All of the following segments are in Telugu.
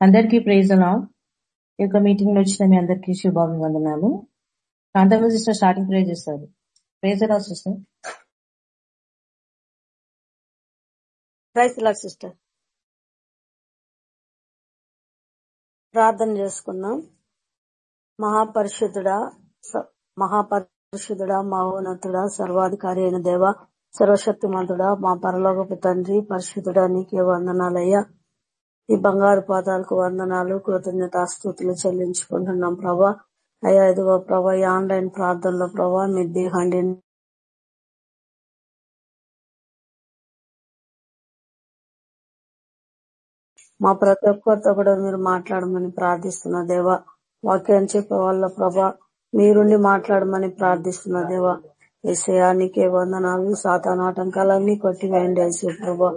అందరికీ ప్రైజ్ అలా. ఈ యొక్క మీటింగ్లో వచ్చిన మీ అందరికీ శుభాభివందనాలు. కాంతమ్మ సిస్టర్ స్టార్టింగ్ ప్రే చేస్తారు ప్రేజ్ ఎలా సిస్టర్? Praise Lord sister? ప్రార్థన చేసుకుందాం మహాపరిషుద్ధుడా మహాపరిషుద్ధుడా మహోన్నతుడా సర్వాధికారి అయిన దేవ సర్వశక్తిమంతుడా మా పరలోకపు తండ్రి పరిశుద్ధుడా నీకే వందనాలయ్యా. ఈ బంగారు పాదాలకు వందనాలు కృతజ్ఞతాస్తుతులు చెల్లించుకుంటున్నాం ప్రభా. అయ్యా ఇదిగో ప్రభా ఈ ఆన్లైన్ ప్రార్థనలో ప్రభా మీ దేహాండి మా ప్రతి ఒక్కరితో కూడా మీరు మాట్లాడమని ప్రార్థిస్తున్న దేవా. వాక్యాన్ని చెప్పే వాళ్ళ ప్రభా మీరుండి మాట్లాడమని ప్రార్థిస్తున్న దేవా. ఏసయా నీకే వందనాలు సాతాన ఆటంకాలన్నీ కొట్టివేయండి ఏసే ప్రభా.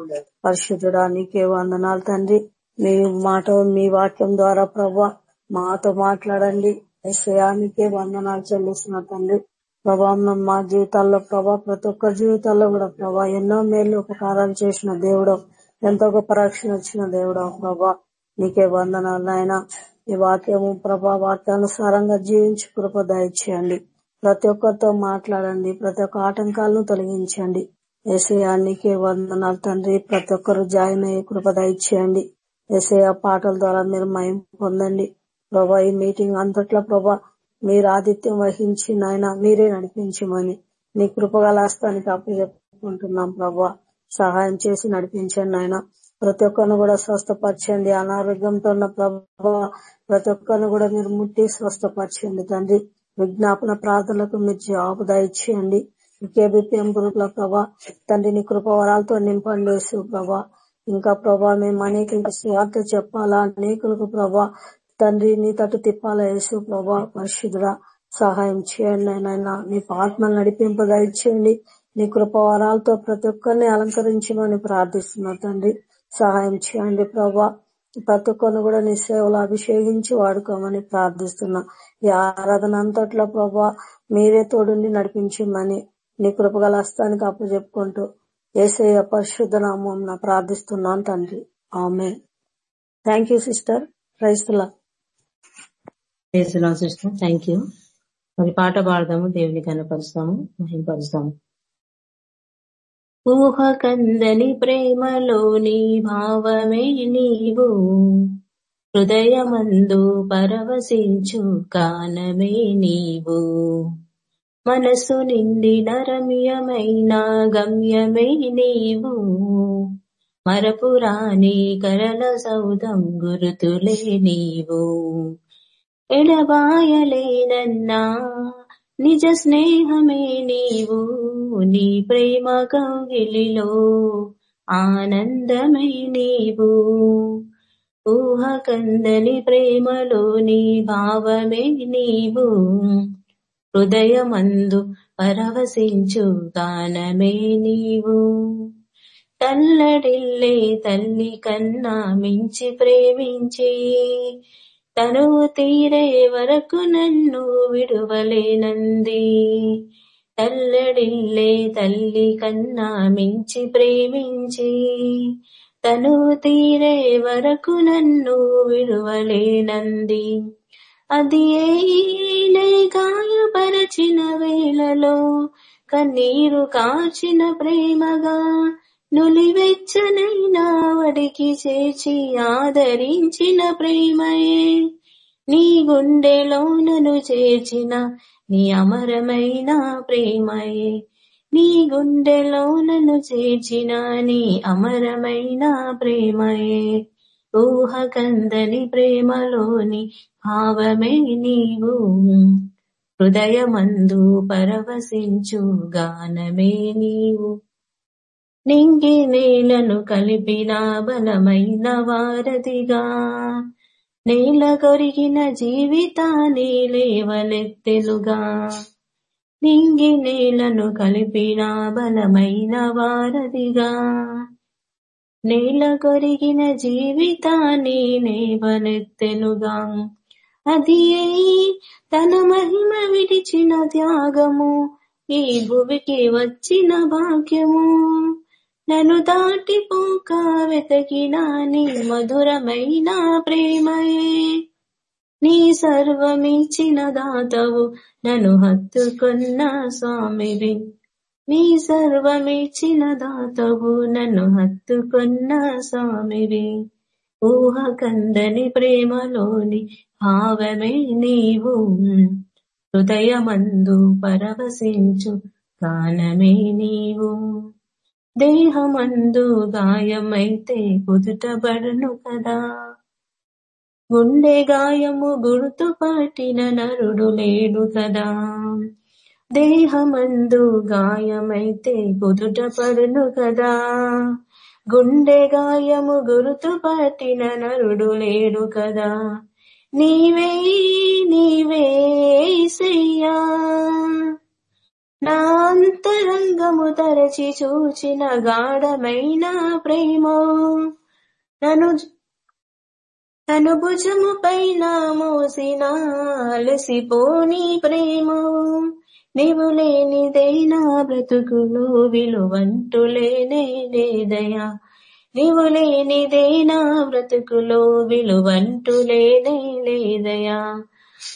పరిశుద్ధుడా నీకే వందనాలు తండ్రి. మీ మాట మీ వాక్యం ద్వారా ప్రభా మాతో మాట్లాడండి. విషయానికే వందనాలు చెల్లిస్తున్న తండ్రి. ప్రభా మా జీవితాల్లో ప్రభా ప్రతి ఒక్కరి జీవితాల్లో కూడా ప్రభా ఎన్నో మేలు ఉపకారాలు చేసిన దేవుడు ఎంతో గొప్ప రక్షణ వచ్చిన దేవుడు ప్రభా. నీకే వందనాలు నాయన. ఈ వాక్యము ప్రభా వాక్యానుసారంగా జీవించి కృప దయచేయండి. ప్రతి ఒక్కరితో మాట్లాడండి. ప్రతి ఒక్క ఆటంకాలను తొలగించండి. ఏసయా నీకే వందనాలు తండ్రి. ప్రతి ఒక్కరు జాయిన్ అయ్యే కృప దయచేయండి. ఎస్ఐ పాటల ద్వారా మీరు మయం పొందండి. ప్రభా ఈ మీటింగ్ అంతట్లో ప్రభా మీరు ఆతిథ్యం వహించి నాయన మీరే నడిపించమని నీ కృపగల హస్తానికి అప్పచెప్పుకుంటున్నాం ప్రభా. సహాయం చేసి నడిపించండి ఆయన ప్రతి ఒక్కరిని కూడా స్వస్థపరచండి. అనారోగ్యంతో ఉన్న ప్రభా ప్రతి ఒక్కరిని కూడా మీరు ముట్టి స్వస్థపరచండి తండ్రి. విజ్ఞాపన ప్రార్థనలకు మీరు జాబు దయచేయండి కేబిపిఎం గ్రూప్లో ప్రభా తండ్రి నీ కృపవరాలతో నింపండి ప్రభా. ఇంకా ప్రభా మేము అనేక స్వార్థ చెప్పాలా? అనేకులకు ప్రభా తండ్రి నీ తట్టు తిప్పాలా? యేసు ప్రభా పరిశుద్ధుడా సహాయం చేయండి నాయన. నీ ఆత్మను నడిపింపు దయచేయండి. నీ కృపవరాలతో ప్రతి ఒక్కరిని అలంకరించమని ప్రార్థిస్తున్నా తండ్రి. సహాయం చేయండి ప్రభా. ప్రతి ఒక్కరిని కూడా నీ సేవలు అభిషేకించి వాడుకోమని ప్రార్థిస్తున్నా. ఈ ఆరాధన అంతట్లో ప్రభా మీరే తోడుండి నడిపించమని నీ కృపగల హస్తానికి అప్పచెప్పుకుంటూ ఏసయ పరిశుద్ధ నామం ప్రార్థిస్తున్నాను తండ్రి. ఆమె థ్యాంక్ యూ సిస్టర్ క్రైస్తులా ప్రేజ్ సిస్టర్ థ్యాంక్ యూ మరి పాట పాడదాము దేవుని కనపరుస్తాము మహింపరుస్తాము. ఊహ కందని ప్రేమలోని భావమే నీవు. హృదయమందు పరవశించు కానమే నీవు. మనసు నిండిన రమ్యమైన గమ్యమై నీవు. మరపురాణి కరల సౌధం గురుతులే నీవు. ఎడబాయలేనన్నా నిజ స్నేహమే నీవు. నీ ప్రేమ కౌగిలిలో ఆనందమై నీవు. ఊహకందని ప్రేమలో నీ భావమే నీవు. హృదయమందు పరవశించు గానమే నీవు. తల్లడిల్లే తల్లి కన్నా మించి ప్రేమించి తనువు తీరే వరకు నన్ను విడువలేనంది. తల్లడిల్లే తల్లి కన్నా మించి ప్రేమించి తనువు తీరే వరకు నన్ను విడువలేనంది. అది ఏనే గాయపరచిన వేళలో? కన్నీరు కాచిన ప్రేమగా నులివెచ్చనైనా వడికి చేచి ఆదరించిన ప్రేమయే. నీ గుండెలో నన్ను చేర్చిన నీ అమరమైన ప్రేమయే. నీ గుండెలో నన్ను చేర్చిన నీ అమరమైన ప్రేమయే. ఊహకందని ప్రేమలోని భావమే నీవు. హృదయమందు పరవశించు గానమే నీవు. నింగి నేలను కలిపిన బలమైన వారధిగా. నేల కొరిగిన జీవితాన్ని లేవలెత్తెలుగా నింగి నేలను కలిపిన బలమైన వారధిగా. నేల కొరిగిన జీవితాన్ని లేవలెత్తెనుగా అది తన మహిమ విడిచిన త్యాగము ఈ భువికి వచ్చిన భాగ్యము. నన్ను దాటిపోక వెతకిన నీ మధురమైన ప్రేమయే. నీ సర్వమిచ్చిన దాతవు నన్ను హత్తుకున్న స్వామివి. నీ సర్వమిచ్చిన దాతవు నన్ను హత్తుకున్న స్వామివి. ఊహ కందని ప్రేమలోని భావమే నీవు. హృదయమందు పరవశించు గానమే నీవు. దేహమందు గాయమైతే కుదుటబడను కదా. గుండె గాయము గుర్తుపాటిన నరుడు లేడు కదా. దేహమందు గాయమైతే కుదుటపడును కదా. గుండె గాయము గుర్తుపట్టిన నరుడు లేడు కదా. నీవే నీవే సయ్యా నా అంతరంగము తరచి చూచిన గాఢమైన ప్రేమ నను తను భుజము పైన మోసిన అలసిపోని ప్రేమ. నీవు లేనిదైనా బ్రతుకులు విలువంటులేనేదయా నీవు లేనిదేనా బ్రతుకులో విలువంటూ లేనే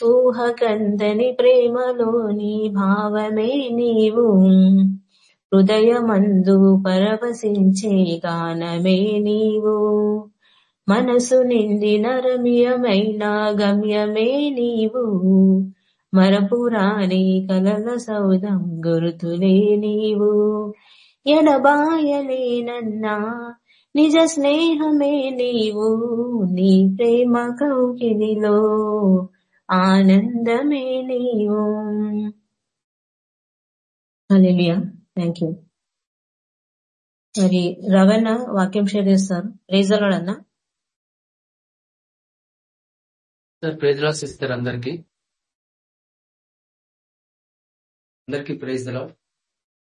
ఊహ కందని ప్రేమలోని భావమే నీవు. హృదయమందు పరవశించే గానమే నీవు. మనసు నిండిన రమ్యమైన గమ్యమే నీవు. మరపురాని కలల సౌదం గురుతులే నీవు. ఎడబాయలేనన్నా నిజ స్నేహమే నీవు. నీ ప్రేమ కౌకినిలో ఆనందమే నీవు. Thank you. మరి రవణ వాక్యం షేర్ చేస్తారు. ప్రేజలోడన్నా సార్ ప్రైజ్ ఇస్తారు అందరికి. అందరికి ప్రేజల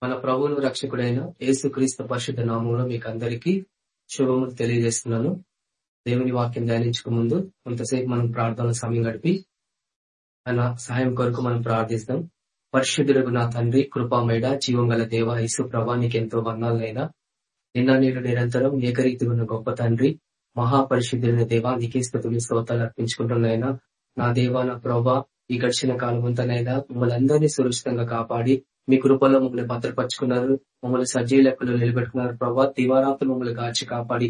మన ప్రభువును రక్షకుడైన యేసు క్రీస్తు పరిశుద్ధ నామంలో మీకు అందరికీ శుభములు తెలియజేస్తున్నాను. దేవుని వాక్యం ధ్యానించక ముందు కొంతసేపు మనం ప్రార్థన సమయం గడిపి ఆయన సహాయం కొరకు మనం ప్రార్థిస్తాం. పరిశుద్ధులకు నా తండ్రి కృపామేడ జీవం గల దేవ యేసు ప్రభా నీకెంతో వందాలైనా నిన్న నేను నిరంతరం ఏకరీతి ఉన్న గొప్ప తండ్రి మహాపరిశుద్ధులైన దేవా నీకే స్థుతులు స్తోతాలు అర్పించుకుంటున్నాయినా. నా దేవ నా ప్రభా ఈ గడిచిన కాలం అంతనైనా మమ్మల్ని అందరినీ సురక్షితంగా కాపాడి మీ కృపల్లో మమ్మల్ని భద్రపరుచుకున్నారు. మమ్మల్ని సజీవ లెక్కలు నిలబెట్టుకున్నారు. ప్రభావ దివారాత్రులు మమ్మల్ని కాచి కాపాడి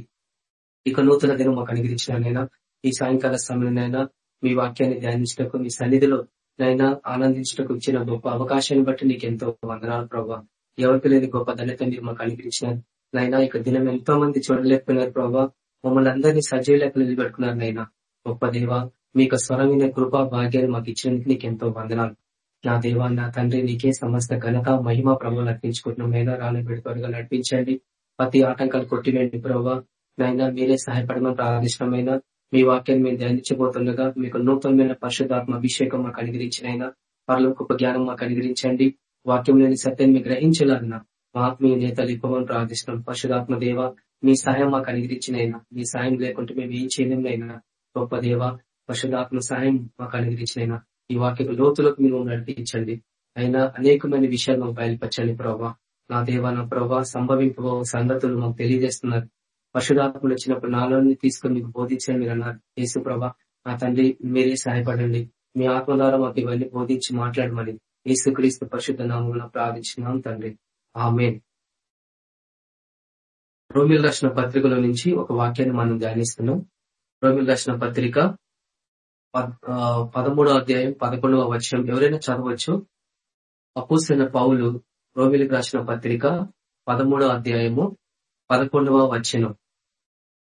ఇక నూతన దినం మాకు అనుగ్రహించినైనా ఈ సాయంకాల సమయంలోనైనా మీ వాక్యాన్ని ధ్యానించటకు మీ సన్నిధిలో నైనా ఆనందించటకు ఇచ్చిన గొప్ప అవకాశాన్ని బట్టి నీకు ఎంతో వందనాలు ప్రభావ ఎవరికి లేని గొప్ప ధన్యత మీరు మాకు అనిపించినారు నైనా ఇక దినం ఎంతో మంది చూడలేకపోయినారు ప్రభావ మమ్మల్ని అందరినీ సజీవ లెక్కలు నిలబెట్టుకున్నారు నైనా. గొప్ప దేవ మీకు స్వరమైన కృపా భాగ్యాన్ని మాకు ఇచ్చినందుకు నీకు ఎంతో వందనాలు. నా దేవా నా తండ్రి నీకే సమస్త ఘనత మహిమ ప్రభులు అర్పించుకుంటున్నాం. మేనా రాని పెడుకోరుగా నడిపించండి. ప్రతి ఆటంకాలు కొట్టివేయండి ప్రభావ నైనా మీరే సహాయపడమని ప్రార్థిష్టమైన మీ వాక్యాన్ని మేము ధ్యానించబోతుండగా మీకు నూతనమైన పరిశుధాత్మ అభిషేకం మాకు అనుగ్రహించినైనా పరలోక జ్ఞానం మాకు అనుగ్రహించండి. వాక్యం లేని సత్యాన్ని గ్రహించాలన్నా మా ఆత్మీయ నేతలు ఇవ్వమని ప్రార్థిస్తున్నాం. పరిశుధాత్మ దేవ మీ సహాయం మాకు అనుగ్రహించినైనా మీ సాయం లేకుంటే మేము ఏం చేయలేమైనా గొప్ప దేవ పరిశుధాత్మ సహాయం మాకు అనుగ్రహించినైనా ఈ వాక్యపు లోతులకు మీరు నడిపించండి. అయినా అనేకమైన విషయాలు మాకు బయలుపరచండి ప్రభావ నా దేవాన నా ప్రభావ సంభవింపు సంగతులు మాకు తెలియజేస్తున్నారు. పరిశుధాత్మలు వచ్చినప్పుడు నాలోని తీసుకుని మీకు బోధించండి మీరు అన్నారు. యేసు ప్రభా నా తండ్రి మీరే సహాయపడండి. మీ ఆత్మ ద్వారా మాకు ఇవన్నీ బోధించి మాట్లాడమని యేసు క్రీస్తు పరిశుద్ధ నామంలో ప్రార్థించినాం తండ్రి. ఆమె రోమిల్ రచన పత్రికలో నుంచి ఒక వాక్యాన్ని మనం ధ్యానిస్తున్నాం. రోమిల్ రచన పత్రిక పదమూడో అధ్యాయం పదకొండవ వచనం. ఎవరైనా చదవచ్చు? అపూసిన పౌలు రోమిలకు రాసిన పత్రిక పదమూడవ అధ్యాయము పదకొండవ వచనం.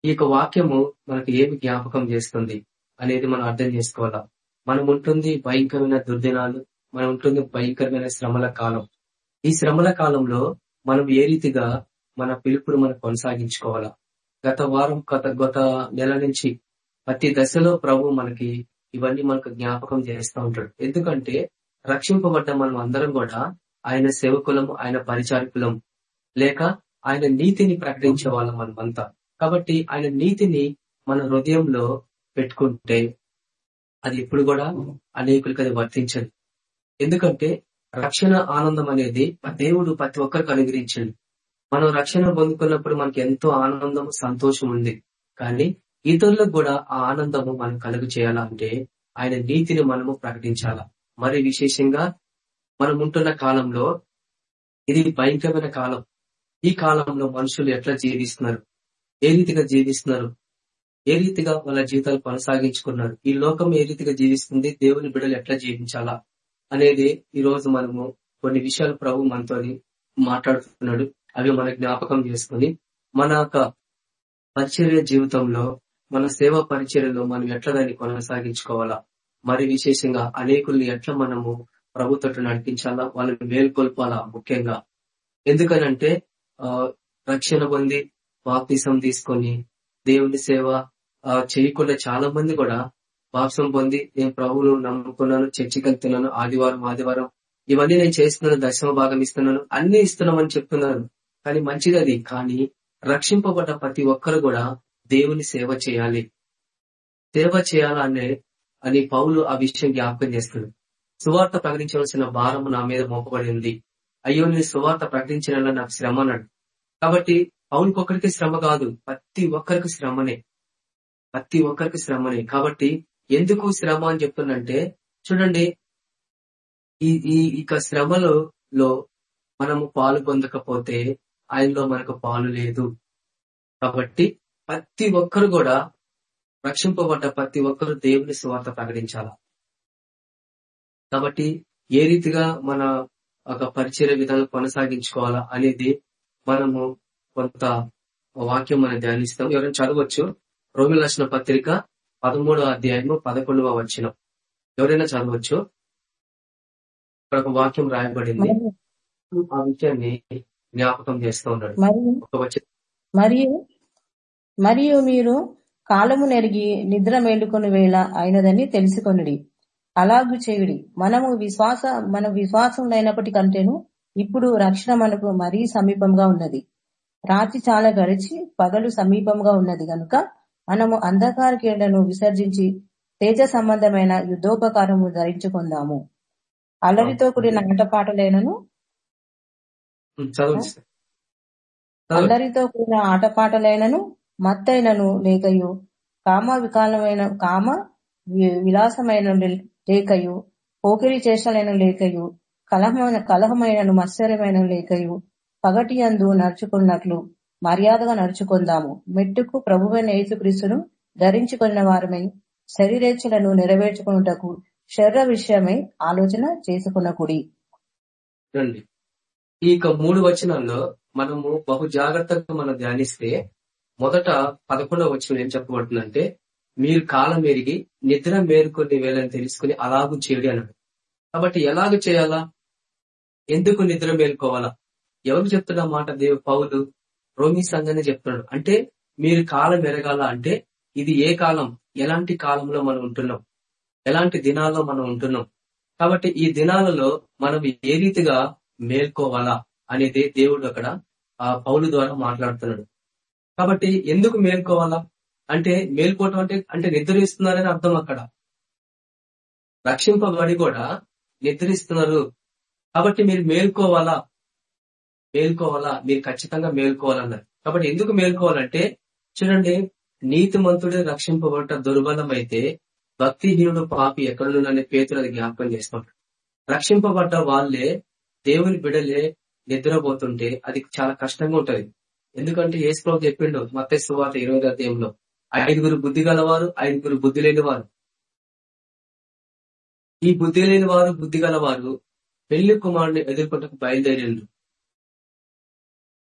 ఈ యొక్క వాక్యము మనకు ఏమి జ్ఞాపకం చేస్తుంది అనేది మనం అర్థం చేసుకోవాలా? మనం ఉంటుంది భయంకరమైన దుర్దినాలు మనం ఉంటుంది భయంకరమైన శ్రమల కాలం. ఈ శ్రమల కాలంలో మనం ఏ రీతిగా మన పిలుపును మనం కొనసాగించుకోవాలా? గత వారం గత గత నెల నుంచి ప్రతి దశలో ప్రభు మనకి ఇవన్నీ మనకు జ్ఞాపకం చేస్తూ ఉంటాడు. ఎందుకంటే రక్షింపబడ్డ మనం అందరం కూడా ఆయన సేవకులం ఆయన పరిచారకులం లేక ఆయన నీతిని ప్రకటించే వాళ్ళం మనమంతా కాబట్టి ఆయన నీతిని మన హృదయంలో పెట్టుకుంటే అది ఎప్పుడు కూడా అనేకులకి అది వర్తించదు. ఎందుకంటే రక్షణ ఆనందం అనేది దేవుడు ప్రతి ఒక్కరికి అనుగ్రహించండి. మనం రక్షణ పొందుకున్నప్పుడు మనకి ఎంతో ఆనందం సంతోషం ఉంది. కానీ ఇతరులకు కూడా ఆ ఆనందము మనం కలుగు చేయాలంటే ఆయన నీతిని మనము ప్రకటించాలా? మరి విశేషంగా మనం ఉంటున్న కాలంలో ఇది భయంకరమైన కాలం. ఈ కాలంలో మనుషులు ఎట్లా జీవిస్తున్నారు? ఏ రీతిగా జీవిస్తున్నారు? ఏ రీతిగా వాళ్ళ జీవితాలు కొనసాగించుకున్నారు? ఈ లోకం ఏ రీతిగా జీవిస్తుంది? దేవుని బిడ్డలు ఎట్లా జీవించాలా? అనేది ఈ రోజు మనము కొన్ని విషయాలు ప్రభు మనతో మాట్లాడుతున్నాడు. అవి మన జ్ఞాపకం చేసుకుని మన యొక్క పరిచర్య జీవితంలో మన సేవా పరిచర్యలో మనం ఎట్లా దాన్ని కొనసాగించుకోవాలా? మరి విశేషంగా అనేకుల్ని ఎట్లా మనము ప్రభుత్వం నడిపించాలా? వాళ్ళని మేల్కొల్పాలా ముఖ్యంగా? ఎందుకనంటే ఆ రక్షణ పొంది బాప్తిసం తీసుకొని దేవుని సేవ చేయకుండా చాలా మంది కూడా వాప్సం పొంది నేను ప్రభువును నమ్ముకున్నాను చర్చికి వెళ్తున్నాను ఆదివారం ఆదివారం ఇవన్నీ నేను చేస్తున్నాను దశమ భాగం ఇస్తున్నాను అన్ని ఇస్తున్నామని చెప్తున్నాను కానీ మంచిది అది. కానీ రక్షింపబడ్డ ప్రతి ఒక్కరు కూడా దేవుని సేవ చేయాలి. సేవ చేయాలనే అని పౌలు ఆ విషయం జ్ఞాపకం చేస్తున్నాడు. సువార్త ప్రకటించవలసిన భారం నా మీద మోపబడి ఉంది. అయ్యో నేను సువార్త ప్రకటించిన నాకు శ్రమ అన్నాడు. కాబట్టి పౌనికి ఒక్కరికి శ్రమ కాదు ప్రతి ఒక్కరికి శ్రమనే. ప్రతి ఒక్కరికి శ్రమనే. కాబట్టి ఎందుకు శ్రమ అని చెప్తుందంటే చూడండి ఈ ఈ ఇక శ్రమలో మనము పాలు పొందకపోతే ఆయనలో మనకు పాలు లేదు. కాబట్టి ప్రతి ఒక్కరు కూడా రక్షింపబడ్డ ప్రతి ఒక్కరు దేవుని స్వార్థ ప్రకటించాల? కాబట్టి ఏ రీతిగా మన ఒక పరిచయ విధానం కొనసాగించుకోవాలా అనేది మనము కొంత వాక్యం మనం ధ్యానిస్తాం. ఎవరైనా చదవచ్చు? రోమిల రాసిన పత్రిక పదమూడవ అధ్యాయము పదకొండవ వచ్చిన ఎవరైనా చదవచ్చు? ఇక్కడ ఒక వాక్యం రాయబడింది. ఆ విషయాన్ని జ్ఞాపకం చేస్తూ ఉన్నాడు. మరియు మరియు మీరు కాలము నెరిగి నిద్ర మేలుకొని వేళ అయినదని తెలుసుకొనిడి. అలాగు చేయుడి. మనము విశ్వాస మన విశ్వాసం లేనప్పటి కంటేను ఇప్పుడు రక్షణ మనకు మరీ సమీపంగా ఉన్నది. రాత్రి చాలా గడిచి పగలు సమీపంగా ఉన్నది గనుక మనము అంధకార కీళ్ళను విసర్జించి తేజ సంబంధమైన యుద్ధోపకారము ధరించుకుందాము. అల్లరితో కూడిన ఆటపాటలైనను? అల్లరితో కూడిన ఆటపాటలైనను? మత్తైనను లేకయు. కామ వికాలమైన కామ విలాసమైన లేకయు. పోకిరి చేష్టలైన లేకయు. కలహమైన కలహమైనను మత్సరమైన లేకయు. పగటి అందు నడుచుకున్నట్లు మర్యాదగా నడుచుకుందాము. మెట్టుకు ప్రభువైన యేసుక్రీస్తును ధరించుకున్న వారమై శరీరేచ్ఛలను నెరవేర్చుకున్నటకు శరీర విషయమై ఆలోచన చేసుకున్న కుడి ఈ మూడు వచనాల్లో మనము బహు జాగ్రత్తగా మనం ధ్యానిస్తే మొదట పదకొండవ వచ్చిన ఏం చెప్పబడుతుందంటే మీరు కాలం ఎరిగి నిద్ర మేరుకొని వేళని తెలుసుకుని అలాగూ చేయడి అన్నాడు. కాబట్టి ఎలాగ చేయాలా? ఎందుకు నిద్ర మేలుకోవాలా? ఎవరు చెప్తున్న మాట దేవు పౌలు రోమి సంఘాన్ని చెప్తున్నాడు. అంటే మీరు కాలం ఎరగాల అంటే ఇది ఏ కాలం? ఎలాంటి కాలంలో మనం ఉంటున్నాం? ఎలాంటి దినాల్లో మనం ఉంటున్నాం? కాబట్టి ఈ దినాలలో మనం ఏ రీతిగా మేల్కోవాలా అనేది దేవుడు అక్కడ ఆ పౌలు ద్వారా మాట్లాడుతున్నాడు. కాబట్టి ఎందుకు మేల్కోవాలా? అంటే మేల్కోవటం అంటే అంటే నిద్రిస్తున్నారని అర్థం అక్కడ. రక్షింపబడి కూడా నిద్రిస్తున్నారు. కాబట్టి మీరు మేల్కోవాలా? మేల్కోవాలా? మీరు ఖచ్చితంగా మేల్కోవాలన్నారు. కాబట్టి ఎందుకు మేల్కోవాలంటే చూడండి నీతి మంతుడు రక్షింపబడ్డ దుర్బలం అయితే భక్తిహీనుడు పాపి ఎక్కడున్నానే పేతులు అది జ్ఞాపకం చేస్తున్నాడు రక్షింపబడ్డ వాళ్ళే దేవుని బిడలే నిద్రపోతుంటే అది చాలా కష్టంగా ఉంటది. ఎందుకంటే ఏసుప్రభు చెప్పిండు మత సువాత ఇరవై అధ్యాయంలో ఐదుగురు బుద్ధి గలవారు ఐదుగురు బుద్ధి లేని వారు ఈ బుద్ధి లేని వారు బుద్ధి గలవారు పెళ్ళి కుమారుని ఎదుర్కొంటకు బయలుదేరిండ్రు.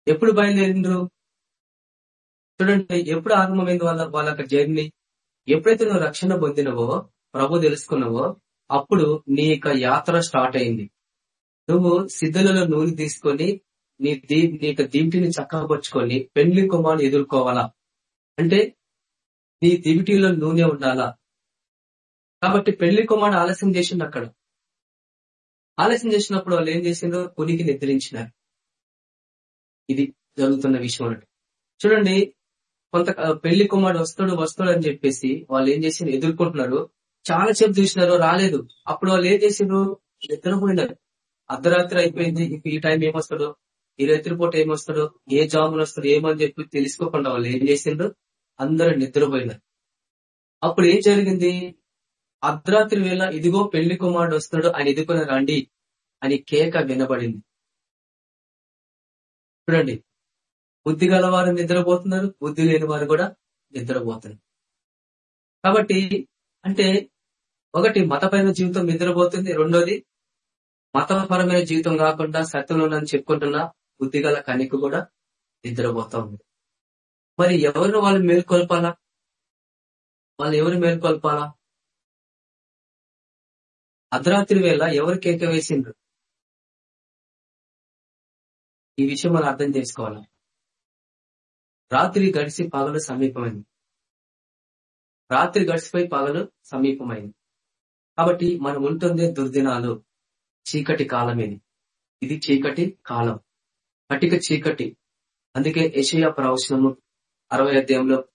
ఎప్పుడు బయలుదేరిండ్రు? చూడండి ఎప్పుడు ఆరంభమైంది వాళ్ళ వాళ్ళ జర్నీ? ఎప్పుడైతే నువ్వు రక్షణ పొందినవో ప్రభు తెలుసుకున్నావో అప్పుడు నీ యొక్క యాత్ర స్టార్ట్ అయింది. నువ్వు సిద్ధులలో నూనె తీసుకొని నీ దీ నీ యొక్క దివిటిని చక్కపరుచుకొని పెళ్ళి కుమారుని ఎదుర్కోవాలా? అంటే నీ దివిటిలో నూనె ఉండాలా? కాబట్టి పెళ్ళి కుమారుడు ఆలస్యం చేసిండు అక్కడ. ఆలస్యం చేసినప్పుడు వాళ్ళు ఏం చేసిండ్రు? కునికి నిద్రించినారు. ఇది జరుగుతున్న విషయం అన్నట్టు. చూడండి కొంత పెళ్ళి కుమారుడు వస్తాడు వస్తాడు అని చెప్పేసి వాళ్ళు ఏం చేసి ఎదుర్కొంటున్నారు చాలా సేపు చూసినారు రాలేదు. అప్పుడు వాళ్ళు ఏం చేసిండ్రు? నిద్రపోయినారు. అర్ధరాత్రి అయిపోయింది ఈ టైం ఏమొస్తాడో ఈ రాత్రిపూట ఏమొస్తాడు? ఏ జాములు వస్తాడు? ఏమని చెప్పి తెలుసుకోకుండా వాళ్ళు ఏం చేసిండ్రు? అందరూ నిద్రపోయినారు. అప్పుడు ఏం జరిగింది? అర్ధరాత్రి వేళ ఇదిగో పెళ్ళి కుమారుడు వస్తాడు ఆయన ఎదుకుని రండి అని కేక వినబడింది. చూడండి బుద్ధి గల వారు నిద్రపోతున్నారు బుద్ధి లేని వారు కూడా నిద్రపోతున్నారు. కాబట్టి అంటే ఒకటి మతపరమైన జీవితం నిద్రపోతుంది. రెండోది మతపరమైన జీవితం కాకుండా సత్యంలో నన్ను చెప్పుకుంటున్నా. బుద్ధిగల కనిక కూడా నిద్రపోతా ఉంది. మరి ఎవరు వాళ్ళు మేల్కొల్పాలా? వాళ్ళు ఎవరు మేల్కొల్పాలా? అర్ధరాత్రి వేళ ఎవరు కేక వేసిండ్రు? ఈ విషయం మనం అర్థం చేసుకోవాలి? రాత్రి గడిచి పగలు సమీపమైంది. రాత్రి గడిచిపోయి పగలు సమీపమైంది. కాబట్టి మనం ఉంటుంది దుర్దినాలు. చీకటి కాలం ఇది ఇది చీకటి కాలం. కటిక చీకటి. అందుకే యషయ ప్రవచనము అరవై అధ్యాయంలో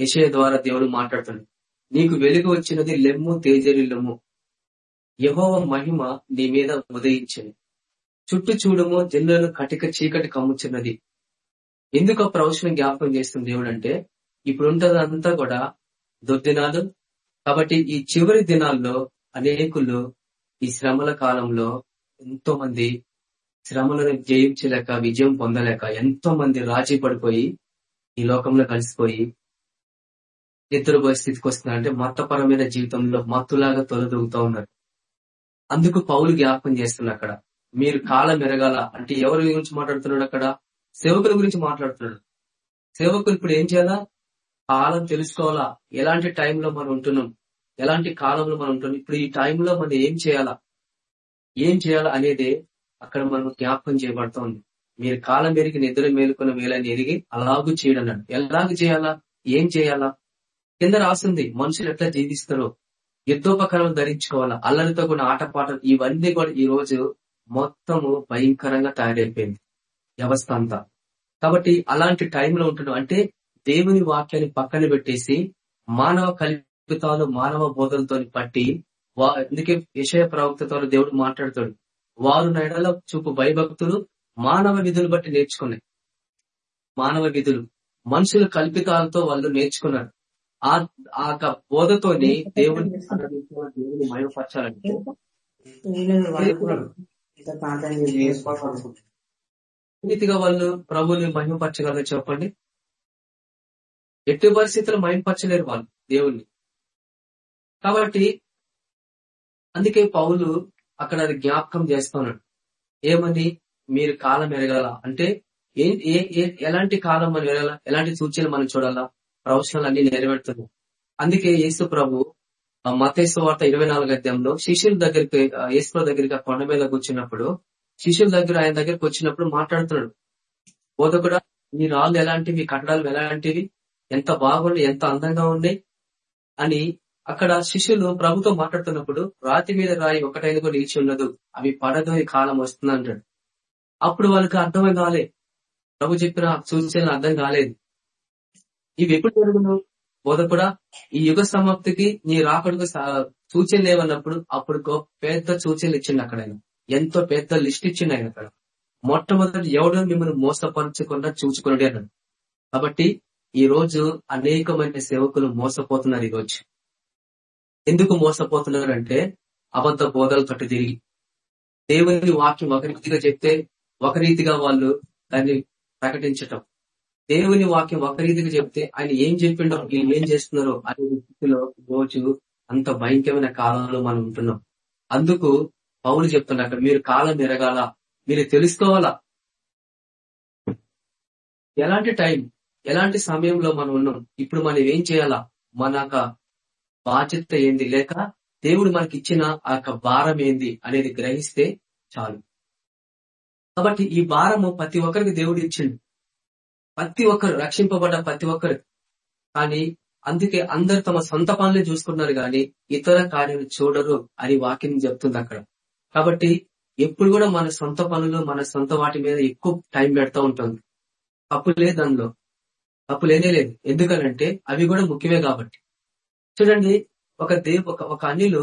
యషయ ద్వారా దేవుడు మాట్లాడుతాడు నీకు వెలుగు వచ్చినది లెమ్ము తేజరిల్లము యహోవ మహిమ నీ మీద ఉదయించింది. చుట్టూ చూడము జనులను కటిక చీకటి కమ్ముచున్నది. ఎందుకు ఆ ప్రవచనం జ్ఞాపకం చేస్తుంది దేవుడు అంటే ఇప్పుడు ఉంటదంతా కూడా దుర్దినాలు. కాబట్టి ఈ చివరి దినాల్లో అనేకులు ఈ శ్రమల కాలంలో ఎంతో మంది శ్రమలను జయించలేక విజయం పొందలేక ఎంతో మంది రాజీ పడిపోయి ఈ లోకంలో కలిసిపోయి నిద్రపోయే స్థితికి వస్తున్నారంటే మతపరమైన జీవితంలో మత్తులాగా తొలదొగుతూ ఉన్నారు. అందుకు పౌలు జ్ఞాపకం చేస్తున్నారు అక్కడ. మీరు కాలం ఎరగాల. అంటే ఎవరి గురించి మాట్లాడుతున్నాడు అక్కడ? సేవకుల గురించి మాట్లాడుతున్నాడు. సేవకులు ఇప్పుడు ఏం చేయాలా? కాలం తెలుసుకోవాలా? ఎలాంటి టైంలో మనం ఉంటున్నాం? ఎలాంటి కాలంలో మనం ఉంటున్నాం? ఇప్పుడు ఈ టైంలో మనం ఏం చేయాలా? ఏం చేయాలా అనేది అక్కడ మనం జ్ఞాపకం చేయబడతా ఉంది మీరు కాలం పెరిగి నిద్ర మేలుకున్న వేలని ఎరిగి అలాగూ చేయడన్నాడు. ఎలాగ చేయాలా? ఏం చేయాలా? కింద రాస్తుంది మనుషులు ఎట్లా జీవిస్తారో. యుద్ధోపకరణం ధరించుకోవాలా? అల్లరితో కూడా ఆటపాటలు ఇవన్నీ కూడా ఈ రోజు మొత్తము భయంకరంగా తయారైపోయింది. వ్యవస్థ అంతా. కాబట్టి అలాంటి టైంలో ఉంటున్నాం. అంటే దేవుని వాక్యాన్ని పక్కన పెట్టేసి మానవ కల్పితాలు మానవ బోధలతో పట్టి అందుకే విషయ ప్రవక్తతో దేవుడు మాట్లాడతాడు. వారు నెడల చూపు భయభక్తులు మానవ విధులు బట్టి నేర్చుకున్నాయి. మానవ విధులు మనుషుల కల్పితాలతో వాళ్ళు నేర్చుకున్నారు. ఆ ఆ బోధతోని దేవుని దేవుని మయపరచాలంటే వాళ్ళు ప్రభుని మహిమపరచగలరు చెప్పండి. ఎట్టి పరిస్థితుల్లో మహిమపరచలేరు వాళ్ళు దేవుణ్ణి. కాబట్టి అందుకే పౌలు అక్కడ జ్ఞాపకం చేస్తున్నాడు ఏమని మీరు కాలం ఎరగాల అంటే ఎలాంటి కాలం మనం ఎరగాల ఎలాంటి సూచనలు మనం చూడాలా? ప్రవచనాలు అన్ని నెరవేరుతుంది అందుకే యేసు ప్రభు మతేశ్వ వార్త ఇరవై నాలుగు అధ్యాయంలో శిష్యుల దగ్గరికి యేసు దగ్గరికి కొండ మీద కూర్చున్నప్పుడు శిష్యుల దగ్గర ఆయన దగ్గరికి వచ్చినప్పుడు మాట్లాడుతున్నాడు. బోధకుడా మీ రాళ్ళు ఎలాంటివి? కట్టడాలు ఎలాంటివి? ఎంత బాగుండి ఎంత అందంగా ఉంది అని అక్కడ శిష్యులు ప్రభుతో మాట్లాడుతున్నప్పుడు రాతి మీద రాయి ఒకటైన కూడా నిలిచి ఉండదు అవి పడదు ఈ కాలం వస్తుంది అంటాడు. అప్పుడు వాళ్ళకి అర్థమే కాలే. ప్రభు చెప్పిన సూచన అర్థం కాలేదు. ఇవి ఎప్పుడు జరుగును బోధకుడా ఈ యుగ సమాప్తికి నీ రాకడుకు సూచనలు లేవన్నప్పుడు అప్పుడు పెద్ద సూచనలు ఇచ్చిండు అక్కడ ఆయన ఎంతో పెద్ద లిస్ట్ ఇచ్చిండు ఆయన అక్కడ. మొట్టమొదటి ఎవడో మిమ్మల్ని మోసపరచకుండా చూచుకున్నాడు అన్నాడు. కాబట్టి ఈ రోజు అనేకమైన సేవకులు మోసపోతున్నారు ఈ రోజు. ఎందుకు మోసపోతున్నారు అంటే అబద్ధ బోధలు తట్టు తిరిగి. దేవుని వాక్యం ఒక రీతిగా చెప్తే ఒక రీతిగా వాళ్ళు దాన్ని ప్రకటించటం. దేవుని వాక్యం ఒక రీతిగా చెప్తే ఆయన ఏం చెప్పిండో వీళ్ళు ఏం చేస్తున్నారో అనే స్థితిలో రోజు అంత భయంకరమైన కాలంలో మనం ఉంటున్నాం. అందుకు పౌలు చెప్తున్నా మీరు కాలం ఎరగాల? మీరు తెలుసుకోవాలా? ఎలాంటి టైం ఎలాంటి సమయంలో మనం ఉన్నాం? ఇప్పుడు మనం ఏం చేయాలా? మన బాధ్యత ఏంది? లేక దేవుడు మనకి ఇచ్చిన ఆ యొక్క భారం ఏంది అనేది గ్రహిస్తే చాలు. కాబట్టి ఈ భారము ప్రతి ఒక్కరికి దేవుడు ఇచ్చిండు. ప్రతి ఒక్కరు రక్షింపబడ్డ ప్రతి ఒక్కరు. కానీ అందుకే అందరు తమ సొంత పనులే చూసుకున్నారు గాని ఇతర కార్యం చూడరు అని వాక్యం చెప్తుంది అక్కడ. కాబట్టి ఎప్పుడు కూడా మన సొంత పనులు మన సొంత వాటి మీద ఎక్కువ టైం పెడతా ఉంటుంది తప్పు లేదు అందులో. తప్పు లేనే లేదు. ఎందుకనంటే అవి కూడా ముఖ్యమే కాబట్టి. చూడండి ఒక దేవ్ ఒక అనిలు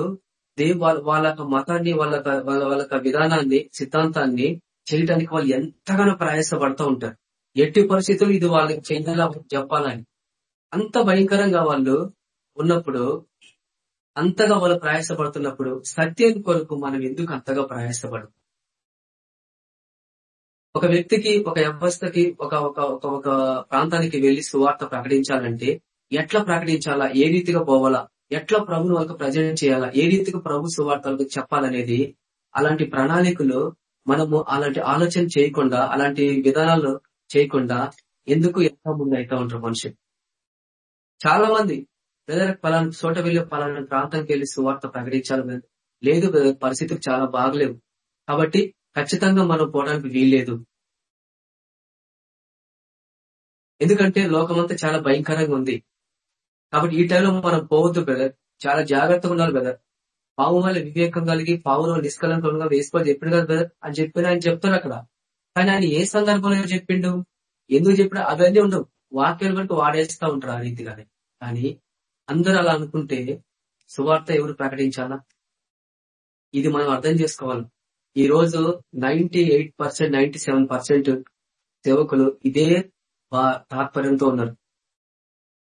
దేవ్ వాళ్ళ మతాన్ని వాళ్ళ వాళ్ళ వాళ్ళ విధానాన్ని సిద్ధాంతాన్ని చేయడానికి వాళ్ళు ఎంతగానో ప్రయాసపడుతూ ఉంటారు. ఎట్టి పరిస్థితులు ఇది వాళ్ళకి చెందేలా చెప్పాలని. అంత భయంకరంగా వాళ్ళు ఉన్నప్పుడు అంతగా వాళ్ళు ప్రయాసపడుతున్నప్పుడు సత్యం కొరకు మనం ఎందుకు అంతగా ప్రయాసపడదు ఒక వ్యక్తికి ఒక వ్యవస్థకి ఒక ఒక ఒక ఒక ప్రాంతానికి వెళ్ళి సువార్త ప్రకటించాలంటే ఎట్లా ప్రకటించాలా? ఏ రీతిగా పోవాలా? ఎట్లా ప్రభుని వాళ్ళకి ప్రజెంట్ చేయాలా? ఏ రీతిగా ప్రభు సువార్తలకు చెప్పాలనేది అలాంటి ప్రణాళికలు మనము అలాంటి ఆలోచన చేయకుండా అలాంటి విధానాలు చేయకుండా ఎందుకు ఎంత ముందు అవుతా ఉంటారు మనుషులు? చాలా మంది బ్రదర్ పలానా చోట వెళ్ళి పలానా ప్రాంతానికి వెళ్ళి సువార్త ప్రకటించాలి లేదు brother, పరిస్థితులు చాలా బాగలేవు. కాబట్టి ఖచ్చితంగా మనం పోవడానికి వీల్లేదు. ఎందుకంటే లోకమంతా చాలా భయంకరంగా ఉంది. కాబట్టి ఈ టైంలో మనం పోవద్దు బ్రదర్ చాలా జాగ్రత్తగా ఉండాలి బ్రదర్ పావు వల్ల వివేకం కలిగి పావులో నిష్కలంకంగా వేసుకోవాలి చెప్పిండు కదా బ్రదర్ అని చెప్పిన ఆయన చెప్తారు అక్కడ. కానీ ఆయన ఏ సందర్భంలో చెప్పిండు? ఎందుకు చెప్పినా అవన్నీ ఉండవు. వాక్యాలు కనుక వాడేస్తా ఉంటారు ఆ రీతిగానే. కానీ అందరూ అలా అనుకుంటే సువార్త ఎవరు ప్రకటించాలా? ఇది మనం అర్థం చేసుకోవాలి. ఈ రోజు ninety eight percent ninety seven percent సేవకులు ఇదే తాత్పర్యంతో ఉన్నారు.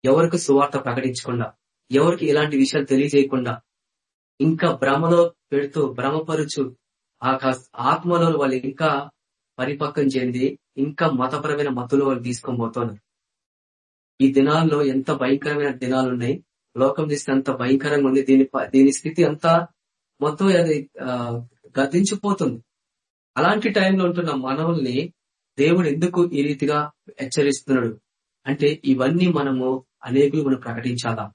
ఎవరికి సువార్త ప్రకటించకుండా ఎవరికి ఇలాంటి విషయాలు తెలియజేయకుండా ఇంకా భ్రమలో పెడుతూ భ్రమపరుచు ఆ ఆత్మలో వాళ్ళు ఇంకా పరిపక్వం చెంది ఇంకా మతపరమైన మతులు వాళ్ళు తీసుకొని పోతున్నారు. ఈ దినాల్లో ఎంత భయంకరమైన దినాలు ఉన్నాయి. లోకం తీస్తే అంత భయంకరంగా ఉంది. దీని ప- దీని స్థితి అంతా మొత్తం అది ఆ, అలాంటి టైంలో ఉంటున్న మనవుల్ని దేవుడు ఎందుకు ఈ రీతిగా హెచ్చరిస్తున్నాడు? అంటే ఇవన్నీ మనము అనేకులు మనం ప్రకటించాలా?